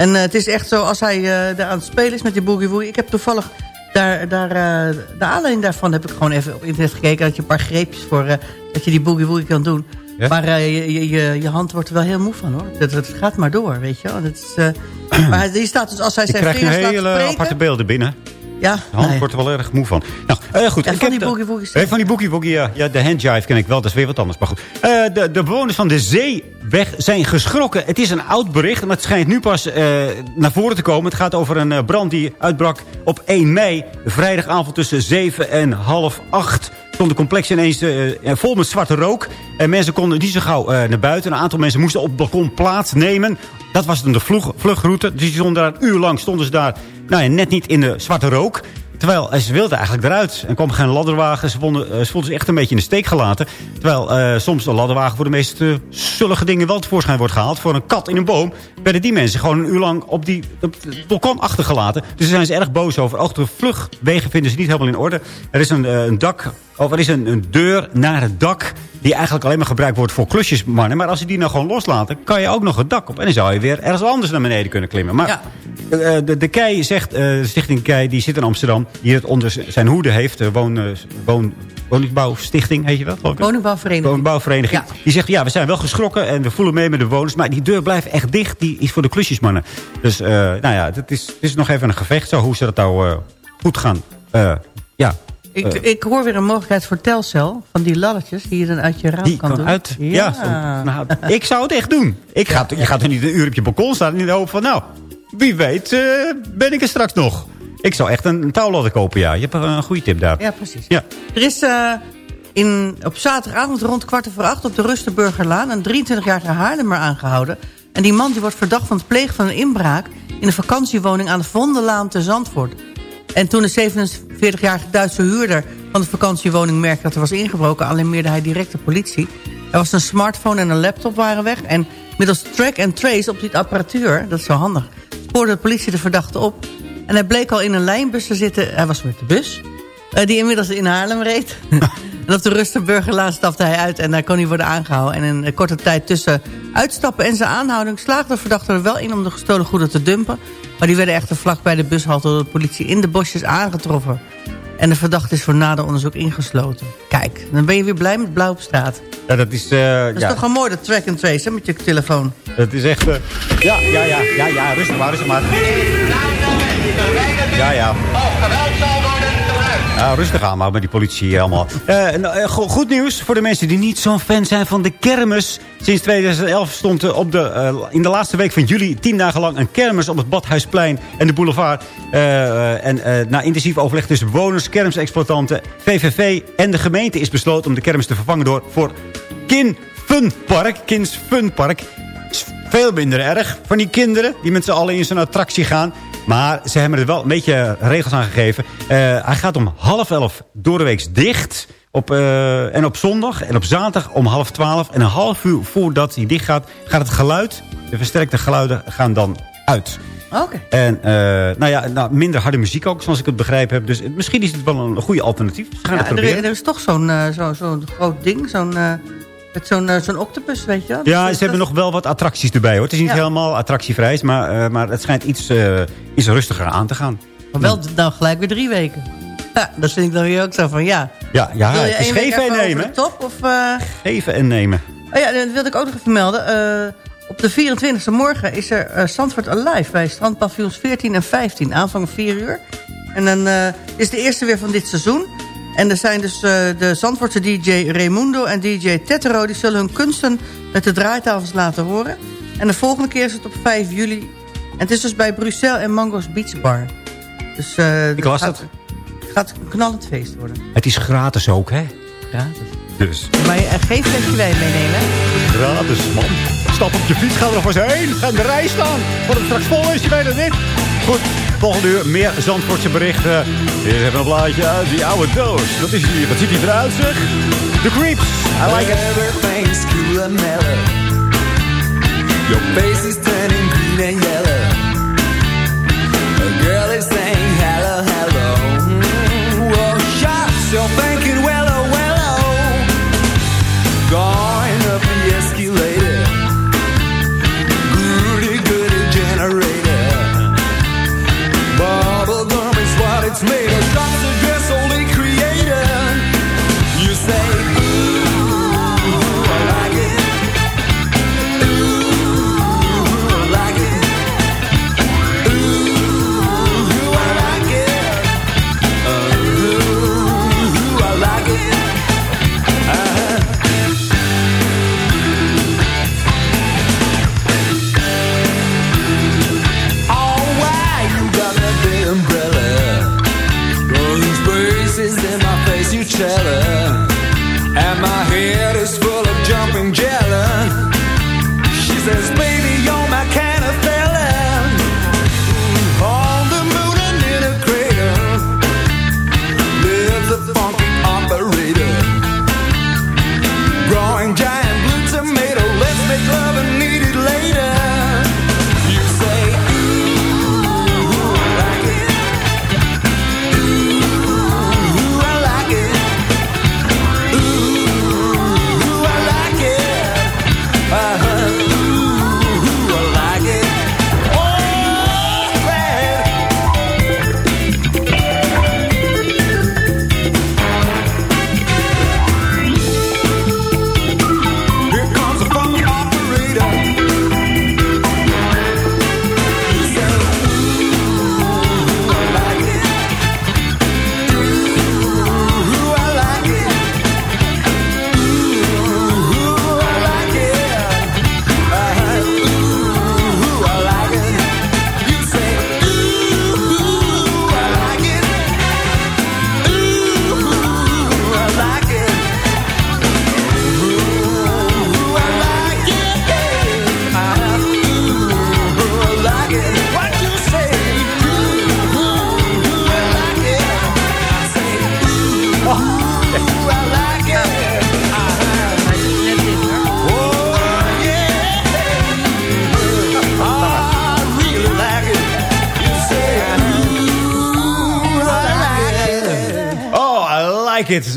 En uh, het is echt zo, als hij uh, daar aan het spelen is met die boogie woogie. Ik heb toevallig, daar, daar, uh, de aanleiding daarvan heb ik gewoon even op internet gekeken. Dat je een paar greepjes voor, dat je die boogie woogie kan doen. Ja? Maar je, je, je hand wordt er wel heel moe van hoor. Dat, dat gaat maar door, weet je wel. Dat is, maar die staat dus als hij zijn vingers laat hele spreken... aparte beelden binnen. Ja, de hand nee. wordt er wel erg moe van. Nou, uh, goed. Ja, ik van heb die boogie woogie. Uh, van die boogie ja. ja. De handjive ken ik wel, dat is weer wat anders. Maar goed. Uh, de, de bewoners van de Zeeweg zijn geschrokken. Het is een oud bericht, maar het schijnt nu pas naar voren te komen. Het gaat over een brand die uitbrak op 1 mei. Vrijdagavond tussen 7 en half 8. stond de complex ineens eh, vol met zwarte rook. En mensen konden niet zo gauw eh, naar buiten. Een aantal mensen moesten op het balkon plaatsnemen. Dat was dan de vlug. Dus die stonden daar een uur lang stonden ze daar nou ja, net niet in de zwarte rook. Terwijl eh, ze wilden eigenlijk eruit. En kwam geen ladderwagen. Ze, vonden, eh, ze voelden zich echt een beetje in de steek gelaten. Terwijl eh, soms een ladderwagen voor de meest uh, zullige dingen wel tevoorschijn wordt gehaald. Voor een kat in een boom werden die mensen gewoon een uur lang op, die, op balkon achtergelaten. Dus daar zijn ze erg boos over. Ook de vluchtwegen vinden ze niet helemaal in orde. Er is een, een dak, of er is een, een deur naar het dak die eigenlijk alleen maar gebruikt wordt voor klusjesmannen. Maar als ze die nou gewoon loslaten, kan je ook nog het dak op. En dan zou je weer ergens anders naar beneden kunnen klimmen. Maar ja. de, de, de KEI zegt, uh, de stichting KEI, die zit in Amsterdam... die het onder zijn hoede heeft, de woon, woon, woningbouwstichting, heet je dat? Woningbouwvereniging. Woningbouwvereniging. Ja. Die zegt, ja, we zijn wel geschrokken en we voelen mee met de bewoners... maar die deur blijft echt dicht, die is voor de klusjesmannen. Dus, uh, nou ja, het is, het is nog even een gevecht, zo, hoe ze dat nou goed gaan... ja, ik, uh, ik, hoor weer een mogelijkheid voor telcel. Van die lalletjes die je dan uit je raam die kan, doen. Uit, ja, ja nou, ik zou het echt doen. Ik ga, je gaat er niet een uur op je balkon staan en in de hoop van... nou, wie weet uh, ben ik er straks nog. Ik zou echt een, een touwladder kopen, ja. Je hebt een goede tip daar. Ja, precies. Ja. Er is uh, in, op zaterdagavond rond kwart over acht op de Rustenburgerlaan... een 23-jarige Haarlemmer aangehouden. En die man die wordt verdacht van het plegen van een inbraak... in een vakantiewoning aan de Vondellaan te Zandvoort. En toen de 47-jarige Duitse huurder van de vakantiewoning merkte dat er was ingebroken... alarmeerde hij direct de politie. Er was een smartphone en een laptop waren weg. En middels track and trace op dit apparatuur, dat is zo handig... spoorde de politie de verdachte op. En hij bleek al in een lijnbus te zitten. Hij was met de bus, uh, die inmiddels in Haarlem reed. en op de Rustenburgerlaan stapte hij uit en daar kon hij worden aangehouden. En in een korte tijd tussen uitstappen en zijn aanhouding... slaagde de verdachte er wel in om de gestolen goederen te dumpen... Maar die werden echter vlak bij de bushalte door de politie in de bosjes aangetroffen. En de verdachte is voor nader onderzoek ingesloten. Kijk, dan ben je weer blij met blauw op straat. Ja, dat is... Uh, dat is ja. toch een mooi, dat track and trace, hè, met je telefoon. Dat is echt... Uh, ja, ja, ja, ja, ja, rustig maar, rustig maar. Ja, ja. Ja, rustig aan maar met die politie allemaal. Uh, nou, go goed nieuws voor de mensen die niet zo'n fan zijn van de kermis. Sinds 2011 stond op de, uh, in de laatste week van juli tien dagen lang een kermis op het Badhuisplein en de boulevard. En na intensief overleg tussen bewoners, kermisexploitanten, VVV en de gemeente is besloten om de kermis te vervangen door voor Kin Fun Park. Kins Fun Park. Veel minder erg van die kinderen die met z'n allen in zo'n attractie gaan. Maar ze hebben er wel een beetje regels aan gegeven. Uh, hij gaat om half elf door de week dicht. Op, uh, en op zondag en op zaterdag om half twaalf. En een half uur voordat hij dicht gaat, gaat het geluid. De versterkte geluiden gaan dan uit. Oké. Okay. En uh, nou ja, nou, minder harde muziek ook, zoals ik het begrijp heb. Dus misschien is het wel een goede alternatief. Gaan ja, het proberen. Er, er is toch zo'n uh, zo, zo groot ding, zo'n... Met zo'n uh, zo'n octopus, weet je wel? Ja, dus ze hebben nog wel wat attracties erbij, hoor. Het is niet ja. helemaal attractievrij, maar, uh, maar het schijnt iets, uh, iets rustiger aan te gaan. Maar wel dan gelijk weer drie weken. Ja, dat vind ik dan weer ook zo van, ja. Ja, ja Wil je het is geven en nemen. top, of, geven en nemen. Oh ja, dat wilde ik ook nog even melden. op de 24e morgen is er Zandvoort Alive bij strandpaviljoens 14 en 15. Aanvang 4 uur. En dan is de eerste weer van dit seizoen. En er zijn dus uh, de Zandvoortse DJ Raimundo en DJ Tetero... die zullen hun kunsten met de draaitafels laten horen. En de volgende keer is het op 5 juli. En het is dus bij Bruxelles en Mango's Beach Bar. Dus uh, Ik las gaat, het. gaat een knallend feest worden. Het is gratis ook, hè? Gratis. Dus. Maar je, uh, geen flesje wijn meenemen? Gratis, man. Stap op je fiets, ga er nog eens heen. Ga in de rij staan. Wordt het straks vol is, je weet het niet. Goed, volgende uur meer Zandvoortse berichten. Hier we een plaatje uit die oude doos. Dat is hier. Wat ziet hij eruit, zeg? The Creeps. I like it. Your face is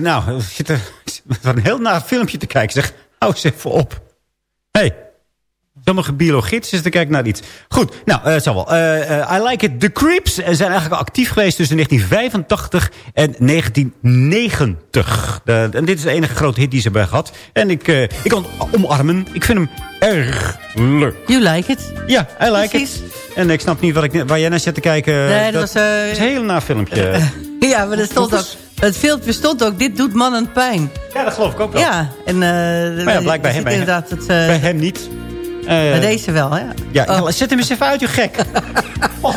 Nou, zit er wat een heel naar filmpje te kijken. Zeg, hou eens even op. hey, sommige biologieten zitten te kijken naar iets. Goed, nou, eh, het zal wel. Eh, eh, I Like It. The Creeps zijn eigenlijk actief geweest tussen 1985 en 1990. De- en dit is de enige grote hit die ze hebben gehad. En ik, eh, ik kan omarmen. Ik vind hem erg leuk. You like it? Ja, I like Precies. it. En ik snap niet wat ik, waar jij naar zit te kijken. Nee, dat was, is een heel naar filmpje. Ja, maar er stond ook... Het filmpje stond ook, dit doet mannen pijn. Ja, dat geloof ik ook wel. Ja, en... eh Maar ja, blijkbaar er hem, bij, inderdaad het... eh, bij hem niet. Eh, bij deze wel, hè? Ja, Oh. zet hem eens even uit, je gek. Oh.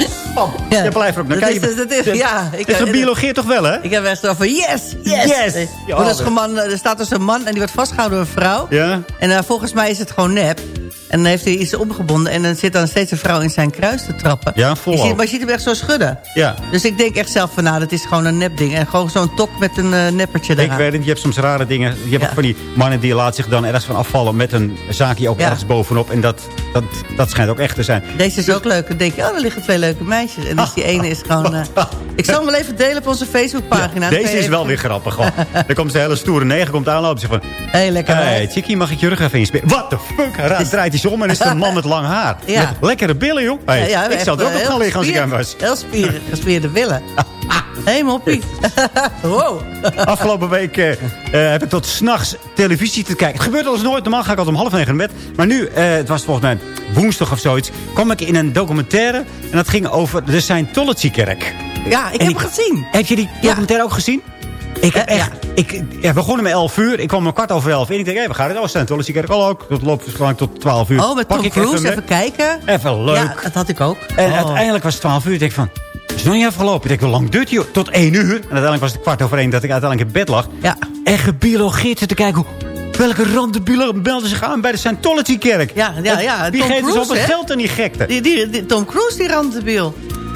Ja. Je blijft erop. Dan Dat kan is- dat is- ja, ik- Dit gebiologeerd toch wel, hè? Ik heb echt zo van, yes, yes. Yes. Ja, dat is dat- gewoon, eh, er staat dus een man en die wordt vastgehouden door een vrouw. Ja. En volgens mij is het gewoon nep. En dan heeft hij iets omgebonden. En dan zit dan steeds een vrouw in zijn kruis te trappen. Ja, ziet, maar je ziet hem echt zo schudden. Ja. Dus ik denk echt zelf van, nou, dat is gewoon een nepding. En gewoon zo'n tok met een eh, neppertje Ik eraan. weet het, je hebt soms rare dingen. Je hebt Ja. ook van die mannen die laten zich dan ergens van afvallen... met een zaakje ook Ja. ergens bovenop. En dat, dat, dat schijnt ook echt te zijn. Deze is ook leuk. Dan denk je, oh, er liggen twee leuke meisjes. En dus die ene is gewoon... eh, ik zal hem wel even delen op onze Facebookpagina. Deze is wel weer grappig. Gewoon. Dan komt de hele stoere negen komt aanlopen. Zegt van, Hey, lekker hey, chickie, mag ik je rug even inspelen? What the fuck? Draait om en is het een man met lang haar. Ja. Met lekkere billen, joh. Hey, Ja, ja, ik zou er ook eh, op gaan liggen als ik hem was. Heel spieren, gespierde willen. Hé, moppie. wow. Afgelopen week eh, eh, heb ik tot s'nachts televisie te kijken. Het gebeurt al eens nooit. Normaal ga ik altijd om half negen naar bed. Maar nu, het was volgens mij woensdag of zoiets... kwam ik in een documentaire. En dat ging over de Scientology-kerk. Ja, ik En heb hem gezien. Heb je die documentaire ook gezien? Ik heb echt... Ik, ja, we begonnen om 11 uur. Ik kwam om kwart over 11 in. Ik denk, hé, we gaan het. Oh, Scientology-kerk al ook. Dat loopt waarschijnlijk tot 12 uur. Oh, met Pak Tom Cruise. Even, kijken. Even leuk. Ja, dat had ik ook. En Oh. uiteindelijk was het 12 uur. Ik denk van, het is nog niet afgelopen. Ik denk, hoe lang duurt die? joh? Tot 1 uur. En uiteindelijk was het kwart over 1 dat ik uiteindelijk in bed lag. Ja. En gebiologeerd zitten kijken hoe... Welke randebielen melden zich aan bij de Scientology-kerk? Ja, ja, ja. Tom geeft Cruise, zoveel hè? geld aan die gekte? Die, die, die- Tom Cruise, die randebiel.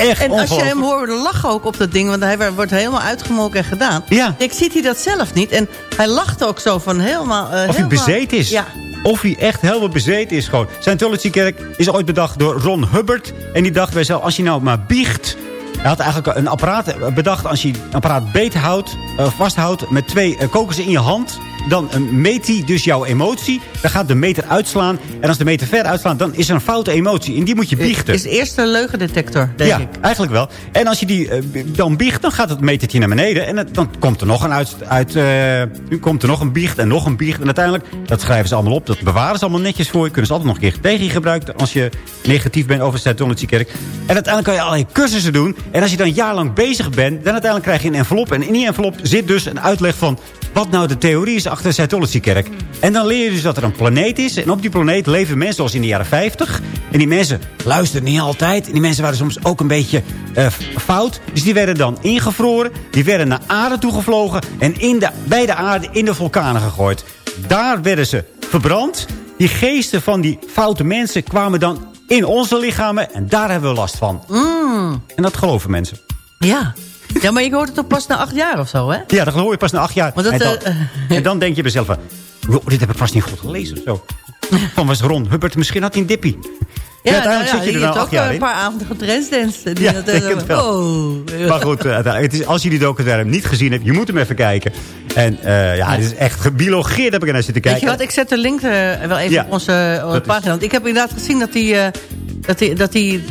Echt En als je hem hoorde lachen ook op dat ding... want hij wordt helemaal uitgemolken en gedaan. Ja. Ik ziet hij dat zelf niet. En hij lacht ook zo van helemaal... eh, Of hij helemaal- bezeten is. Ja. Of hij echt helemaal bezeten is gewoon. Scientology-kerk is ooit bedacht door Ron Hubbard. En die dacht bij als je nou maar biecht... Hij had eigenlijk een apparaat bedacht. Als je een apparaat beet houdt, eh, vasthoudt met twee eh, kokossen in je hand... dan meet hij dus jouw emotie. Dan gaat de meter uitslaan. En als de meter ver uitslaat, dan is er een foute emotie. En die moet je biechten. Is eerst een leugendetector, denk ja, ik. eigenlijk wel. En als je die eh, dan biecht, dan gaat het metertje naar beneden. En het- dan komt er nog een uit, uit eh, komt er nog een biecht en nog een biecht. En uiteindelijk, dat schrijven ze allemaal op. Dat bewaren ze allemaal netjes voor je. Kunnen ze altijd nog een keer tegen je gebruiken als je negatief bent over de Scientology-kerk. En uiteindelijk kan je allerlei cursussen doen. En als je dan een jaar lang bezig bent, dan uiteindelijk krijg je een envelop. En in die envelop zit dus een uitleg van wat nou de theorie is achter de Scientology-kerk. En dan leer je dus dat er een planeet is. En op die planeet leven mensen zoals in de jaren 50. En die mensen luisteren niet altijd. En die mensen waren soms ook een beetje eh, fout. Dus die werden dan ingevroren. Die werden naar aarde toegevlogen. En in de, bij de aarde in de vulkanen gegooid. Daar werden ze verbrand. Die geesten van die foute mensen kwamen dan in onze lichamen. En daar hebben we last van. Mm, En dat geloven mensen. ja. Ja, maar je hoort het toch pas na acht jaar of zo, hè? Ja, dat hoor je pas na acht jaar. Want dat, en, dan, eh, en dan denk je bij jezelf... van, "Wow, dit heb ik vast niet goed gelezen of zo. Van was Ron Hubbard, misschien had hij een dippie. Ja, uiteindelijk nou zit je er nou heeft acht ook jaar een in. paar avonden. Die Ja, dat, het wel. Oh. Maar goed, eh, uiteindelijk, het is, als je die documentaire niet gezien hebt... je moet hem even kijken. En eh, ja, het is echt gebiologeerd heb ik er naar zitten Weet kijken. je wat, ik zet de link eh, wel even Ja, op onze, pagina. Want ik heb inderdaad gezien dat die, eh, dat die, dat die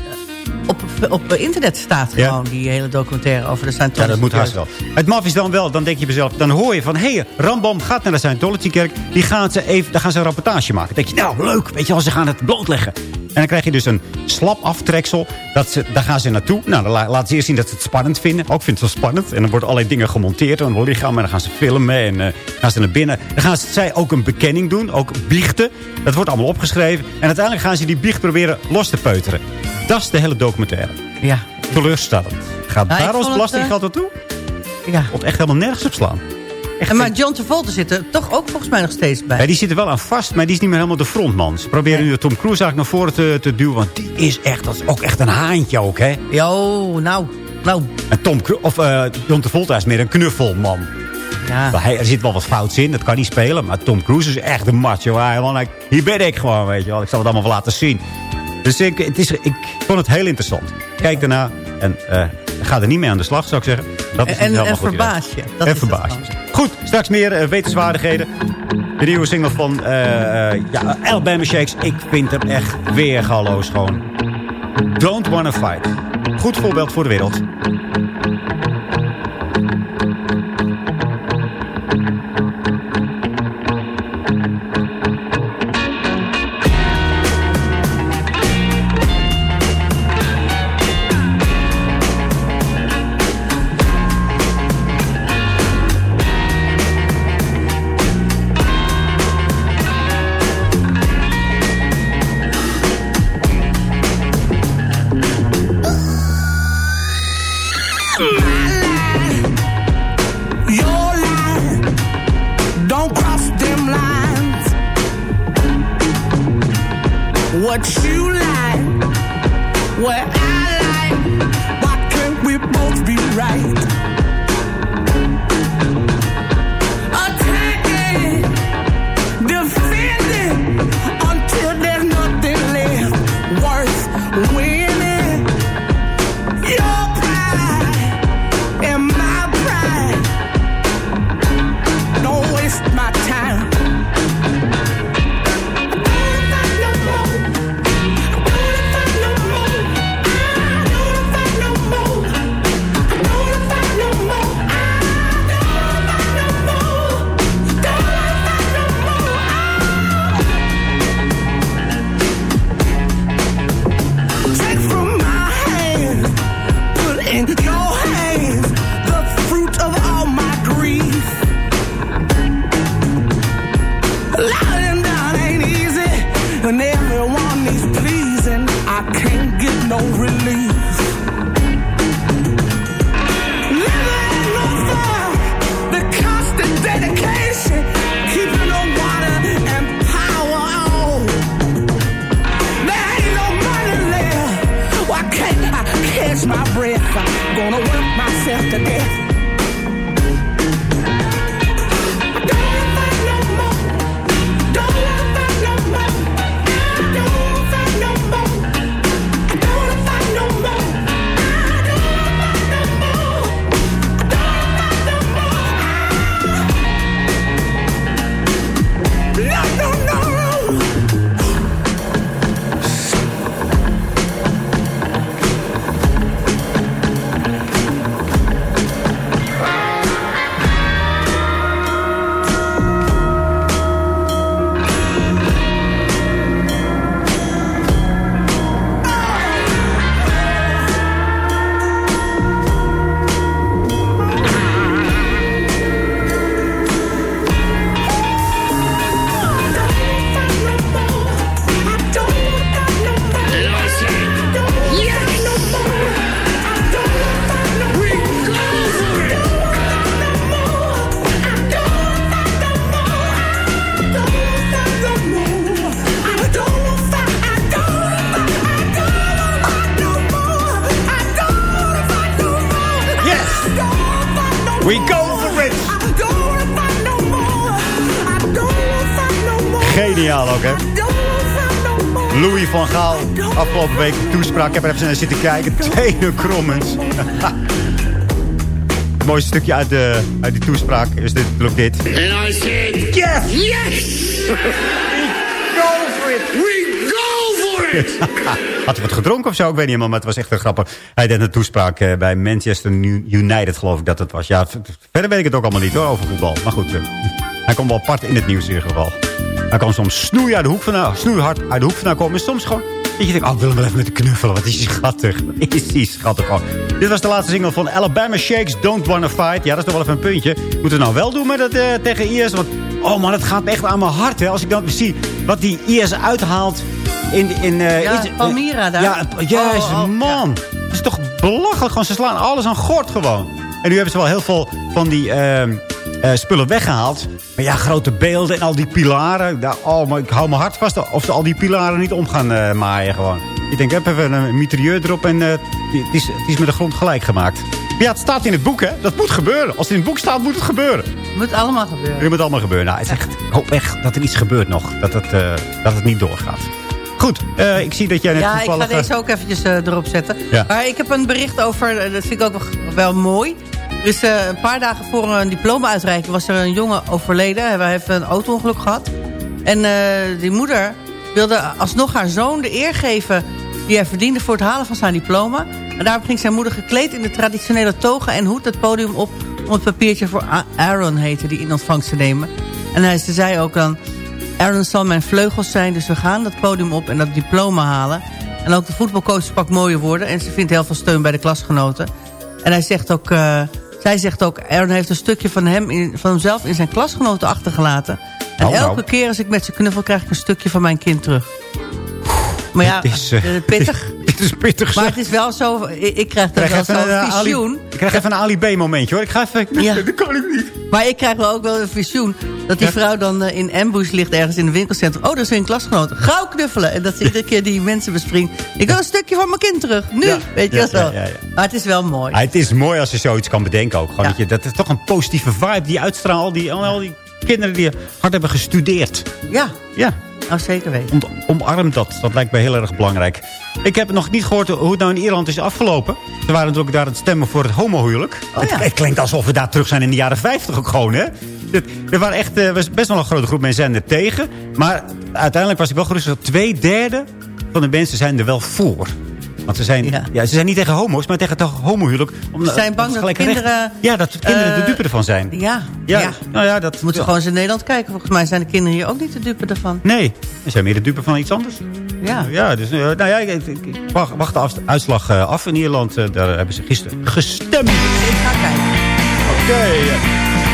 op, op internet staat Ja. gewoon. Die hele documentaire over de Ja, Scientology. dat moet haast wel. Het maf is dan wel, dan denk je bij jezelf... dan hoor je van, hé, hey, Rambam gaat naar de Scientology-kerk... Die gaan ze even, daar gaan ze een rapportage maken. Dan denk je, nou, leuk, weet je wel, ze gaan het blootleggen. En dan krijg je dus een slap aftreksel. Dat ze, daar gaan ze naartoe. Nou, dan la- laten ze eerst zien dat ze het spannend vinden. Ook vindt het wel spannend. En dan worden allerlei dingen gemonteerd aan het lichaam. En dan gaan ze filmen en eh, gaan ze naar binnen. Dan gaan ze, zij ook een bekenning doen, ook biechten. Dat wordt allemaal opgeschreven. En uiteindelijk gaan ze die biecht proberen los te peuteren. Dat is de hele documentaire. Ja. Teleurstellend. Gaat ik daar ons belastinggeld naartoe? Ja. Komt echt helemaal nergens op slaan. En maar John Travolta zit er toch ook volgens mij nog steeds bij. Ja, die zit er wel aan vast, maar die is niet meer helemaal de frontman. Ze proberen nu Tom Cruise eigenlijk naar voren te, te duwen. Want die is echt, dat is ook echt een haantje ook, hè? Jo, nou, nou. En Tom Cruise, of eh John Travolta is meer een knuffelman. Ja. Maar Hij, er zit wel wat fouts in, dat kan niet spelen. Maar Tom Cruise is echt een macho. Hij, man, ik- hier ben ik gewoon, weet je wel. Ik zal het allemaal wel laten zien. Dus ik, het is, ik vond het heel interessant. Kijk daarna en eh, ga er niet mee aan de slag, zou ik zeggen. Dat is En- en verbaas je. Dat en verbaas je. Goed, straks meer eh, wetenswaardigheden. De nieuwe single van eh, ja, Alabama Shakes. Ik vind hem echt weergaloos gewoon. Don't Wanna Fight. Goed voorbeeld voor de wereld. Afgelopen week een toespraak. Ik heb er even naar zitten kijken. Tweede Krommens. Het mooiste stukje uit, de, uit die toespraak is dit, natuurlijk dit. And I said, Yes! Yes! go for it! We go for it! Had hij wat gedronken of zo? Ik weet niet helemaal, maar het was echt heel grappig. Hij deed een toespraak eh, bij Manchester United, geloof ik dat het was. Ja, verder weet ik het ook allemaal niet hoor, over voetbal. Maar goed, eh, hij kwam wel apart in het nieuws in ieder geval. Hij kwam soms snoei uit de hoek vandaan, snoeihard uit de hoek vandaan komen. En soms gewoon, dat je denkt, oh, ik wil hem wel even met de knuffelen. Wat is hij schattig. Wat is hij schattig gewoon. Dit was de laatste single van Alabama Shakes, Don't Wanna Fight. Ja, dat is toch wel even een puntje. Moeten we nou wel doen met dat eh, tegen IS? Want, oh man, het gaat echt aan mijn hart. Hè, als ik dan zie wat die IS uithaalt in... in eh, Ja, Palmyra daar. Ja, juist, Oh, oh, man. Het is toch belachelijk. Gewoon, ze slaan alles aan gort gewoon. En nu hebben ze wel heel veel van die ehm, eh, spullen weggehaald. Maar ja, grote beelden en al die pilaren. Daar, oh, maar ik hou mijn hart vast of ze al die pilaren niet om gaan eh, maaien gewoon. Ik denk, heb even een mitrailleur erop en eh, die- het, is, het is met de grond gelijk gemaakt. Ja, het staat in het boek, hè. Dat moet gebeuren. Als het in het boek staat, moet het gebeuren. Moet allemaal gebeuren. Het moet allemaal gebeuren. Nou, het is echt, ik hoop echt dat er iets gebeurt nog. Dat het, eh, dat het niet doorgaat. Goed, eh, ik zie dat jij net Ja, ik ga deze ook eventjes eh, erop zetten. Ja. Maar ik heb een bericht over, eh, dat vind ik ook wel mooi. Is eh, een paar dagen voor een diploma-uitreiking... was er een jongen overleden. Hij heeft een auto-ongeluk gehad. En eh, die moeder wilde alsnog haar zoon de eer geven... die hij verdiende voor het halen van zijn diploma. En daarom ging zijn moeder gekleed in de traditionele toga en hoed... het podium op om het papiertje voor Aaron heette... die in ontvangst te nemen. En hij, ze zei ook dan... Aaron zal mijn vleugels zijn, dus we gaan dat podium op en dat diploma halen. En ook de voetbalcoach sprak mooie woorden. En ze vindt heel veel steun bij de klasgenoten. En hij zegt ook, eh, zij zegt ook, Aaron heeft een stukje van, hem in, van hemzelf in zijn klasgenoten achtergelaten. En Nou, nou. elke keer als ik met ze knuffel, krijg ik een stukje van mijn kind terug. Maar ja, is, eh, eh, pittig. Het is pittig. Maar het is wel zo, ik, ik krijg krijg wel zo'n eh, Ali, visioen. ik krijg even een Ali B momentje hoor. Ik ga even... Ja. Dat kan ik niet. Maar ik krijg wel ook wel een visioen. Dat die vrouw dan eh, in ambush ligt ergens in een winkelcentrum. Oh, dat is weer een klasgenoot. Gauw knuffelen. En dat ze iedere keer die mensen bespringt. Ik wil een stukje van mijn kind terug. Nu. Weet je wel zo. ja, ja, ja. Maar het is wel mooi. Ah, het is mooi als je zoiets kan bedenken ook. Gewoon dat, je, dat is toch een positieve vibe die uitstraalt. Al die, al die kinderen die hard hebben gestudeerd. Ja, Ja, nou zeker weten. om, omarm dat. Dat lijkt mij heel erg belangrijk. Ik heb nog niet gehoord hoe het nou in Ierland is afgelopen. Ze waren natuurlijk daar aan het stemmen voor het homohuwelijk. Oh, het, ja. het klinkt alsof we daar terug zijn in de jaren 50 ook gewoon, hè? Er waren echt, eh, was best wel een grote groep mensen er tegen. Maar uiteindelijk was ik wel gerust dat twee derde van de mensen zijn er wel voor. Want ze zijn, ja. Ja. ze zijn niet tegen homo's, maar tegen het homohuwelijk. Om, Ze zijn bang dat kinderen, Ja, dat kinderen de eh, dupe ervan zijn. Ja, Ja, ja. nou ja, dat Moeten we gewoon eens in Nederland kijken. Volgens mij zijn de kinderen hier ook niet de dupe ervan. Nee, ze zijn meer de dupe van iets anders. Ja. Ja, dus eh, nou ja, ik, wacht, wacht de af- uitslag eh, af in Ierland. Eh, daar hebben ze gisteren gestemd. Ik ga kijken. Oké,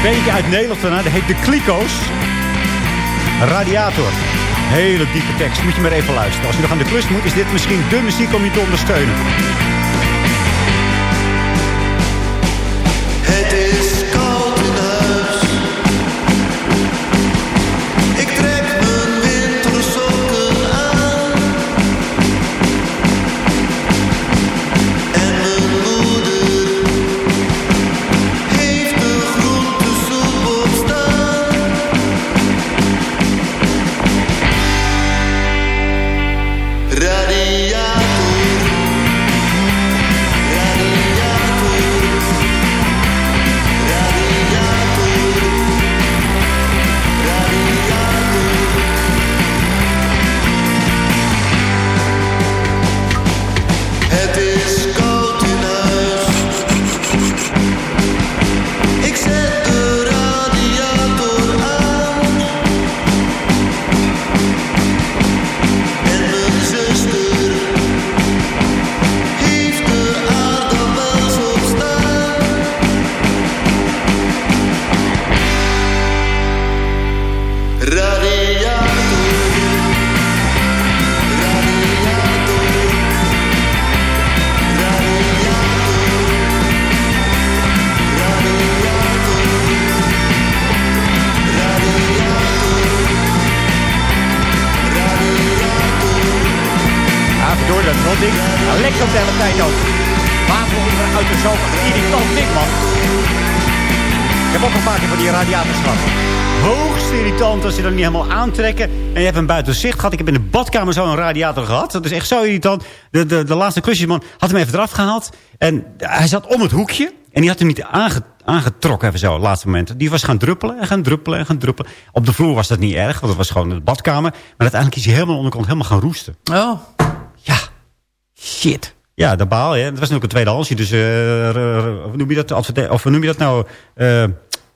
een beetje uit Nederland daarna. Dat heet de Kliko's. Radiator. Hele diepe tekst. Moet je maar even luisteren. Als je nog aan de klus moet, is dit misschien de muziek om je te ondersteunen. Paar keer van die radiators gehad. Hoogst irritant als je dat niet helemaal aantrekken. En je hebt een buiten zicht gehad. Ik heb in de badkamer zo een radiator gehad. Dat is echt zo irritant. De, de, de laatste klusjesman had hem even eraf gehaald. En hij zat om het hoekje. En die had hem niet aange, aangetrokken even zo, het laatste moment. Die was gaan druppelen en gaan druppelen en gaan druppelen. Op de vloer was dat niet erg, want het was gewoon de badkamer. Maar uiteindelijk is hij helemaal de onderkant helemaal gaan roesten. Oh, Ja, shit. Ja, dat baal je. Het was natuurlijk een tweedehandsje, dus eh, hoe noem je dat? Of hoe noem je dat nou? eh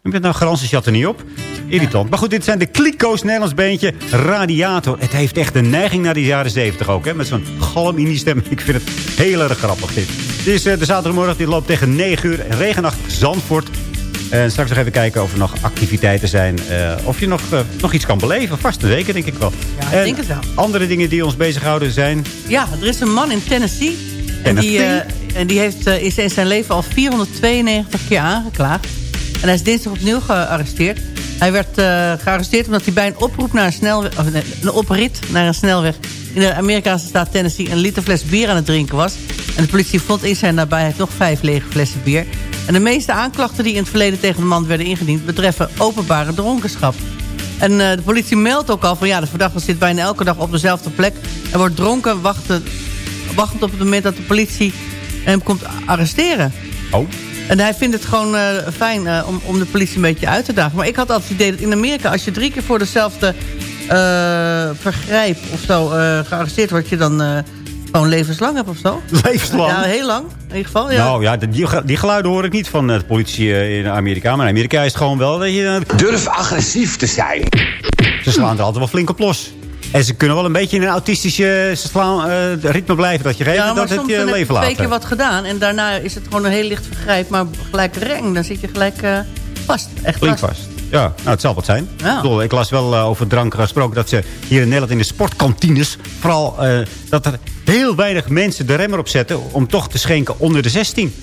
je dat nou? Er niet op. Irritant. Maar goed, dit zijn de Kliko's Nederlands beentje. Radiator. Het heeft echt een neiging naar die jaren 70 ook. Hè? Met zo'n galm in die stem. Ik vind het heel erg grappig dit. Het is eh, de zaterdagmorgen. Dit loopt tegen 9 uur. Regenachtig Zandvoort. En straks nog even kijken of er nog activiteiten zijn. eh, of je nog, eh, nog iets kan beleven. Vast zeker, denk ik wel. Ja, ik En denk het wel. Andere dingen die ons bezighouden zijn... ja, er is een man in Tennessee. En die, en die heeft is in zijn leven al 492 keer aangeklaagd. En hij is dinsdag opnieuw gearresteerd. Hij werd eh, gearresteerd omdat hij bij een oproep naar een snelweg... Of een oprit naar een snelweg... in de Amerikaanse staat Tennessee een liter fles bier aan het drinken was. En de politie vond in zijn nabijheid nog vijf lege flessen bier. En de meeste aanklachten die in het verleden tegen de man werden ingediend... betreffen openbare dronkenschap. En eh, de politie meldt ook al van ja, de verdachte zit bijna elke dag op dezelfde plek. En wordt dronken, wachtend, wachtend op het moment dat de politie hem komt arresteren. Oh. En hij vindt het gewoon eh, fijn eh, om, om de politie een beetje uit te dagen. Maar ik had altijd het idee dat in Amerika, als je drie keer voor dezelfde eh, vergrijp of zo eh, gearresteerd wordt, je dan eh, gewoon levenslang hebt of zo. Levenslang? Ja, heel lang in ieder geval. Ja. Nou ja, die, die geluiden hoor ik niet van de politie in Amerika. Maar in Amerika is het gewoon wel dat je... Durf agressief te zijn. Ze slaan er altijd wel flink op los. En ze kunnen wel een beetje in een autistische slaan, eh, ritme blijven. Dat je geeft Ja, maar dat het soms je dan heb je leven twee laat. keer wat gedaan. En daarna is het gewoon een heel licht vergrijp, maar gelijk reng. Dan zit je gelijk eh, vast. Echt vast. vast. Ja, nou, het zal wat zijn. Ja. Ik, bedoel, ik las wel eh, over drank gesproken dat ze hier in Nederland in de sportkantines... vooral eh, dat er heel weinig mensen de remmer op zetten... om toch te schenken onder de 16.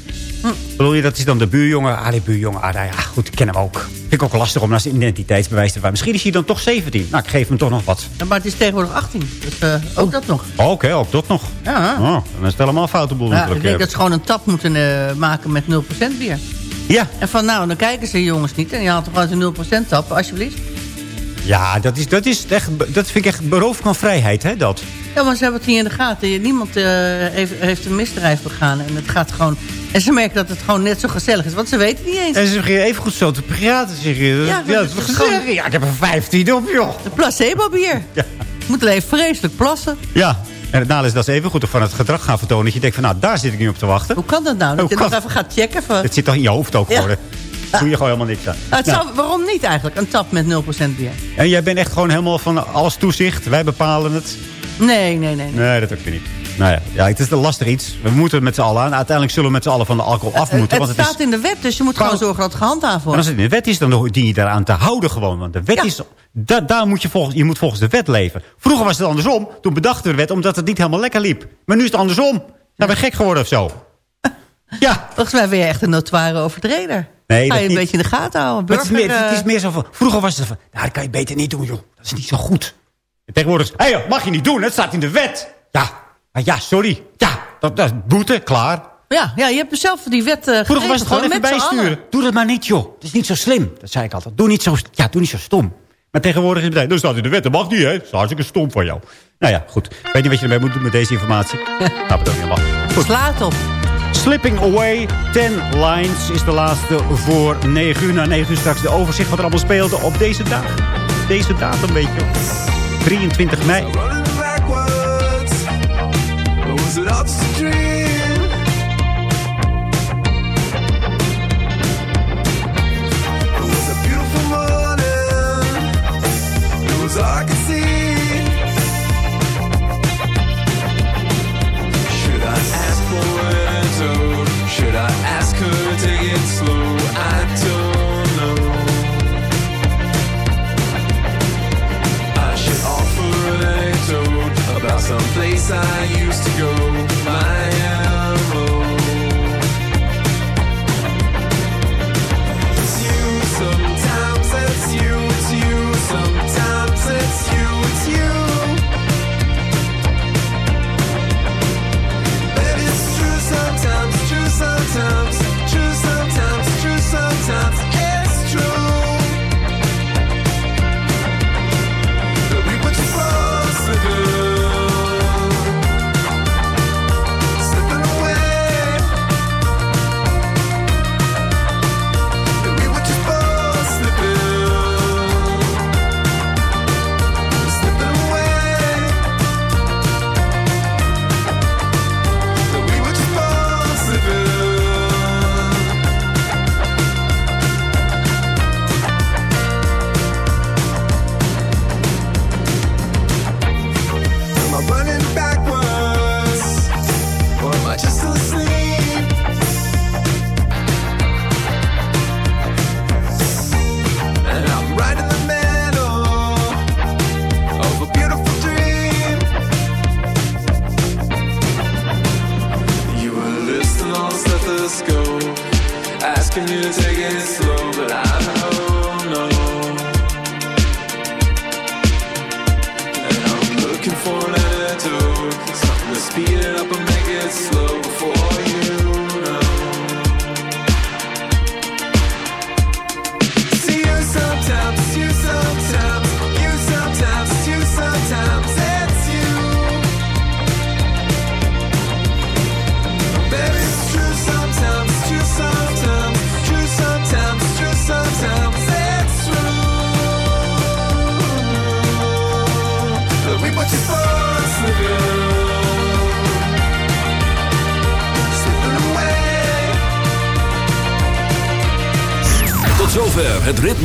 Bedoel je, dat is dan de buurjongen. Ah, die buurjongen, ah, nou ja, goed, ik ken hem ook. Vind ik ook lastig om naar zijn identiteitsbewijs te vragen. Misschien is hij dan toch 17. Nou, ik geef hem toch nog wat. Ja, maar het is tegenwoordig 18. Dus eh, ook dat nog. Oh, Oké, ook dat nog. Ja. Oh, dan is het helemaal foute boel Ja, natuurlijk. ik denk dat ze gewoon een tap moeten eh, maken met 0% bier. Ja. En van nou, dan kijken ze jongens niet. En je haalt toch uit een 0% tap, alsjeblieft. Ja, dat, is, dat, is echt, dat vind ik echt beroof van vrijheid, hè, dat. Ja, maar ze hebben het niet in de gaten. Niemand eh, heeft, heeft een misdrijf begaan. En het gaat gewoon... En ze merken dat het gewoon net zo gezellig is. Want ze weten het niet eens. En ze beginnen even goed zo te praten. Zeg je. Ja, Ja, dat is gewoon-. Ja, ik heb er 15 op, joh. De placebo-bier. Ja. Moet alleen vreselijk plassen. Ja, en het nadeel is dat ze even goed van het gedrag gaan vertonen. Dat je denkt van, nou, daar zit ik nu op te wachten. Hoe kan dat nou? Dat Hoe je kan- nog even gaat checken. Van... Het zit toch in je hoofd ook Ja. Doe je gewoon helemaal niks aan. Nou, het Nou, zou, waarom niet eigenlijk? Een tap met 0% bier. en jij bent echt gewoon helemaal van alles toezicht. Wij bepalen het. Nee, nee, nee. nee. Nee, dat ook weer niet. Nou ja, ja, het is een lastig iets. We moeten het met z'n allen aan. Uiteindelijk zullen we met z'n allen van de alcohol af moeten. het want het staat is, in de wet, dus je moet gewoon zorgen dat het gehandhaafd en als wordt. het in de wet is, dan dien je daaraan te houden gewoon. Want de wet Ja. is... Da, daar moet je, volgens, je moet volgens de wet leven. Vroeger was het andersom. Toen bedachten we de wet omdat het niet helemaal lekker liep. Maar nu is het andersom. Zijn we gek geworden of zo? Ja. Volgens mij ben je echt een notoire overtreder. Nee, Ga je een niet. beetje in de gaten houden. Het, is meer, het is eh, meer zo van... Vroeger was het van... Nou, dat kan je beter niet doen, joh. Dat is niet zo goed. En tegenwoordig is... Hé, joh, mag je niet doen. Het staat in de wet. Ja. Maar ja, sorry. Ja, dat, dat boete. Klaar. Ja, ja, je hebt zelf die wet uh, Vroeger was het gewoon even bijsturen. Doe dat maar niet, joh. Dat is niet zo slim. Dat zei ik altijd. Doe niet zo, ja, doe niet zo stom. Maar tegenwoordig is het meteen... Dat staat in de wet. Dat mag niet, hè. Dat is hartstikke stom van jou. Nou ja, goed. Ik weet niet wat je ermee moet doen met deze informatie. nou, niet helemaal. Goed. Slaat op. Slipping Away, 10 Lines is de laatste voor 9 uur. Na 9 uur straks de overzicht wat er allemaal speelde op deze dag. Deze datum, weet je. 23 mei. backwards. Place I used to go. My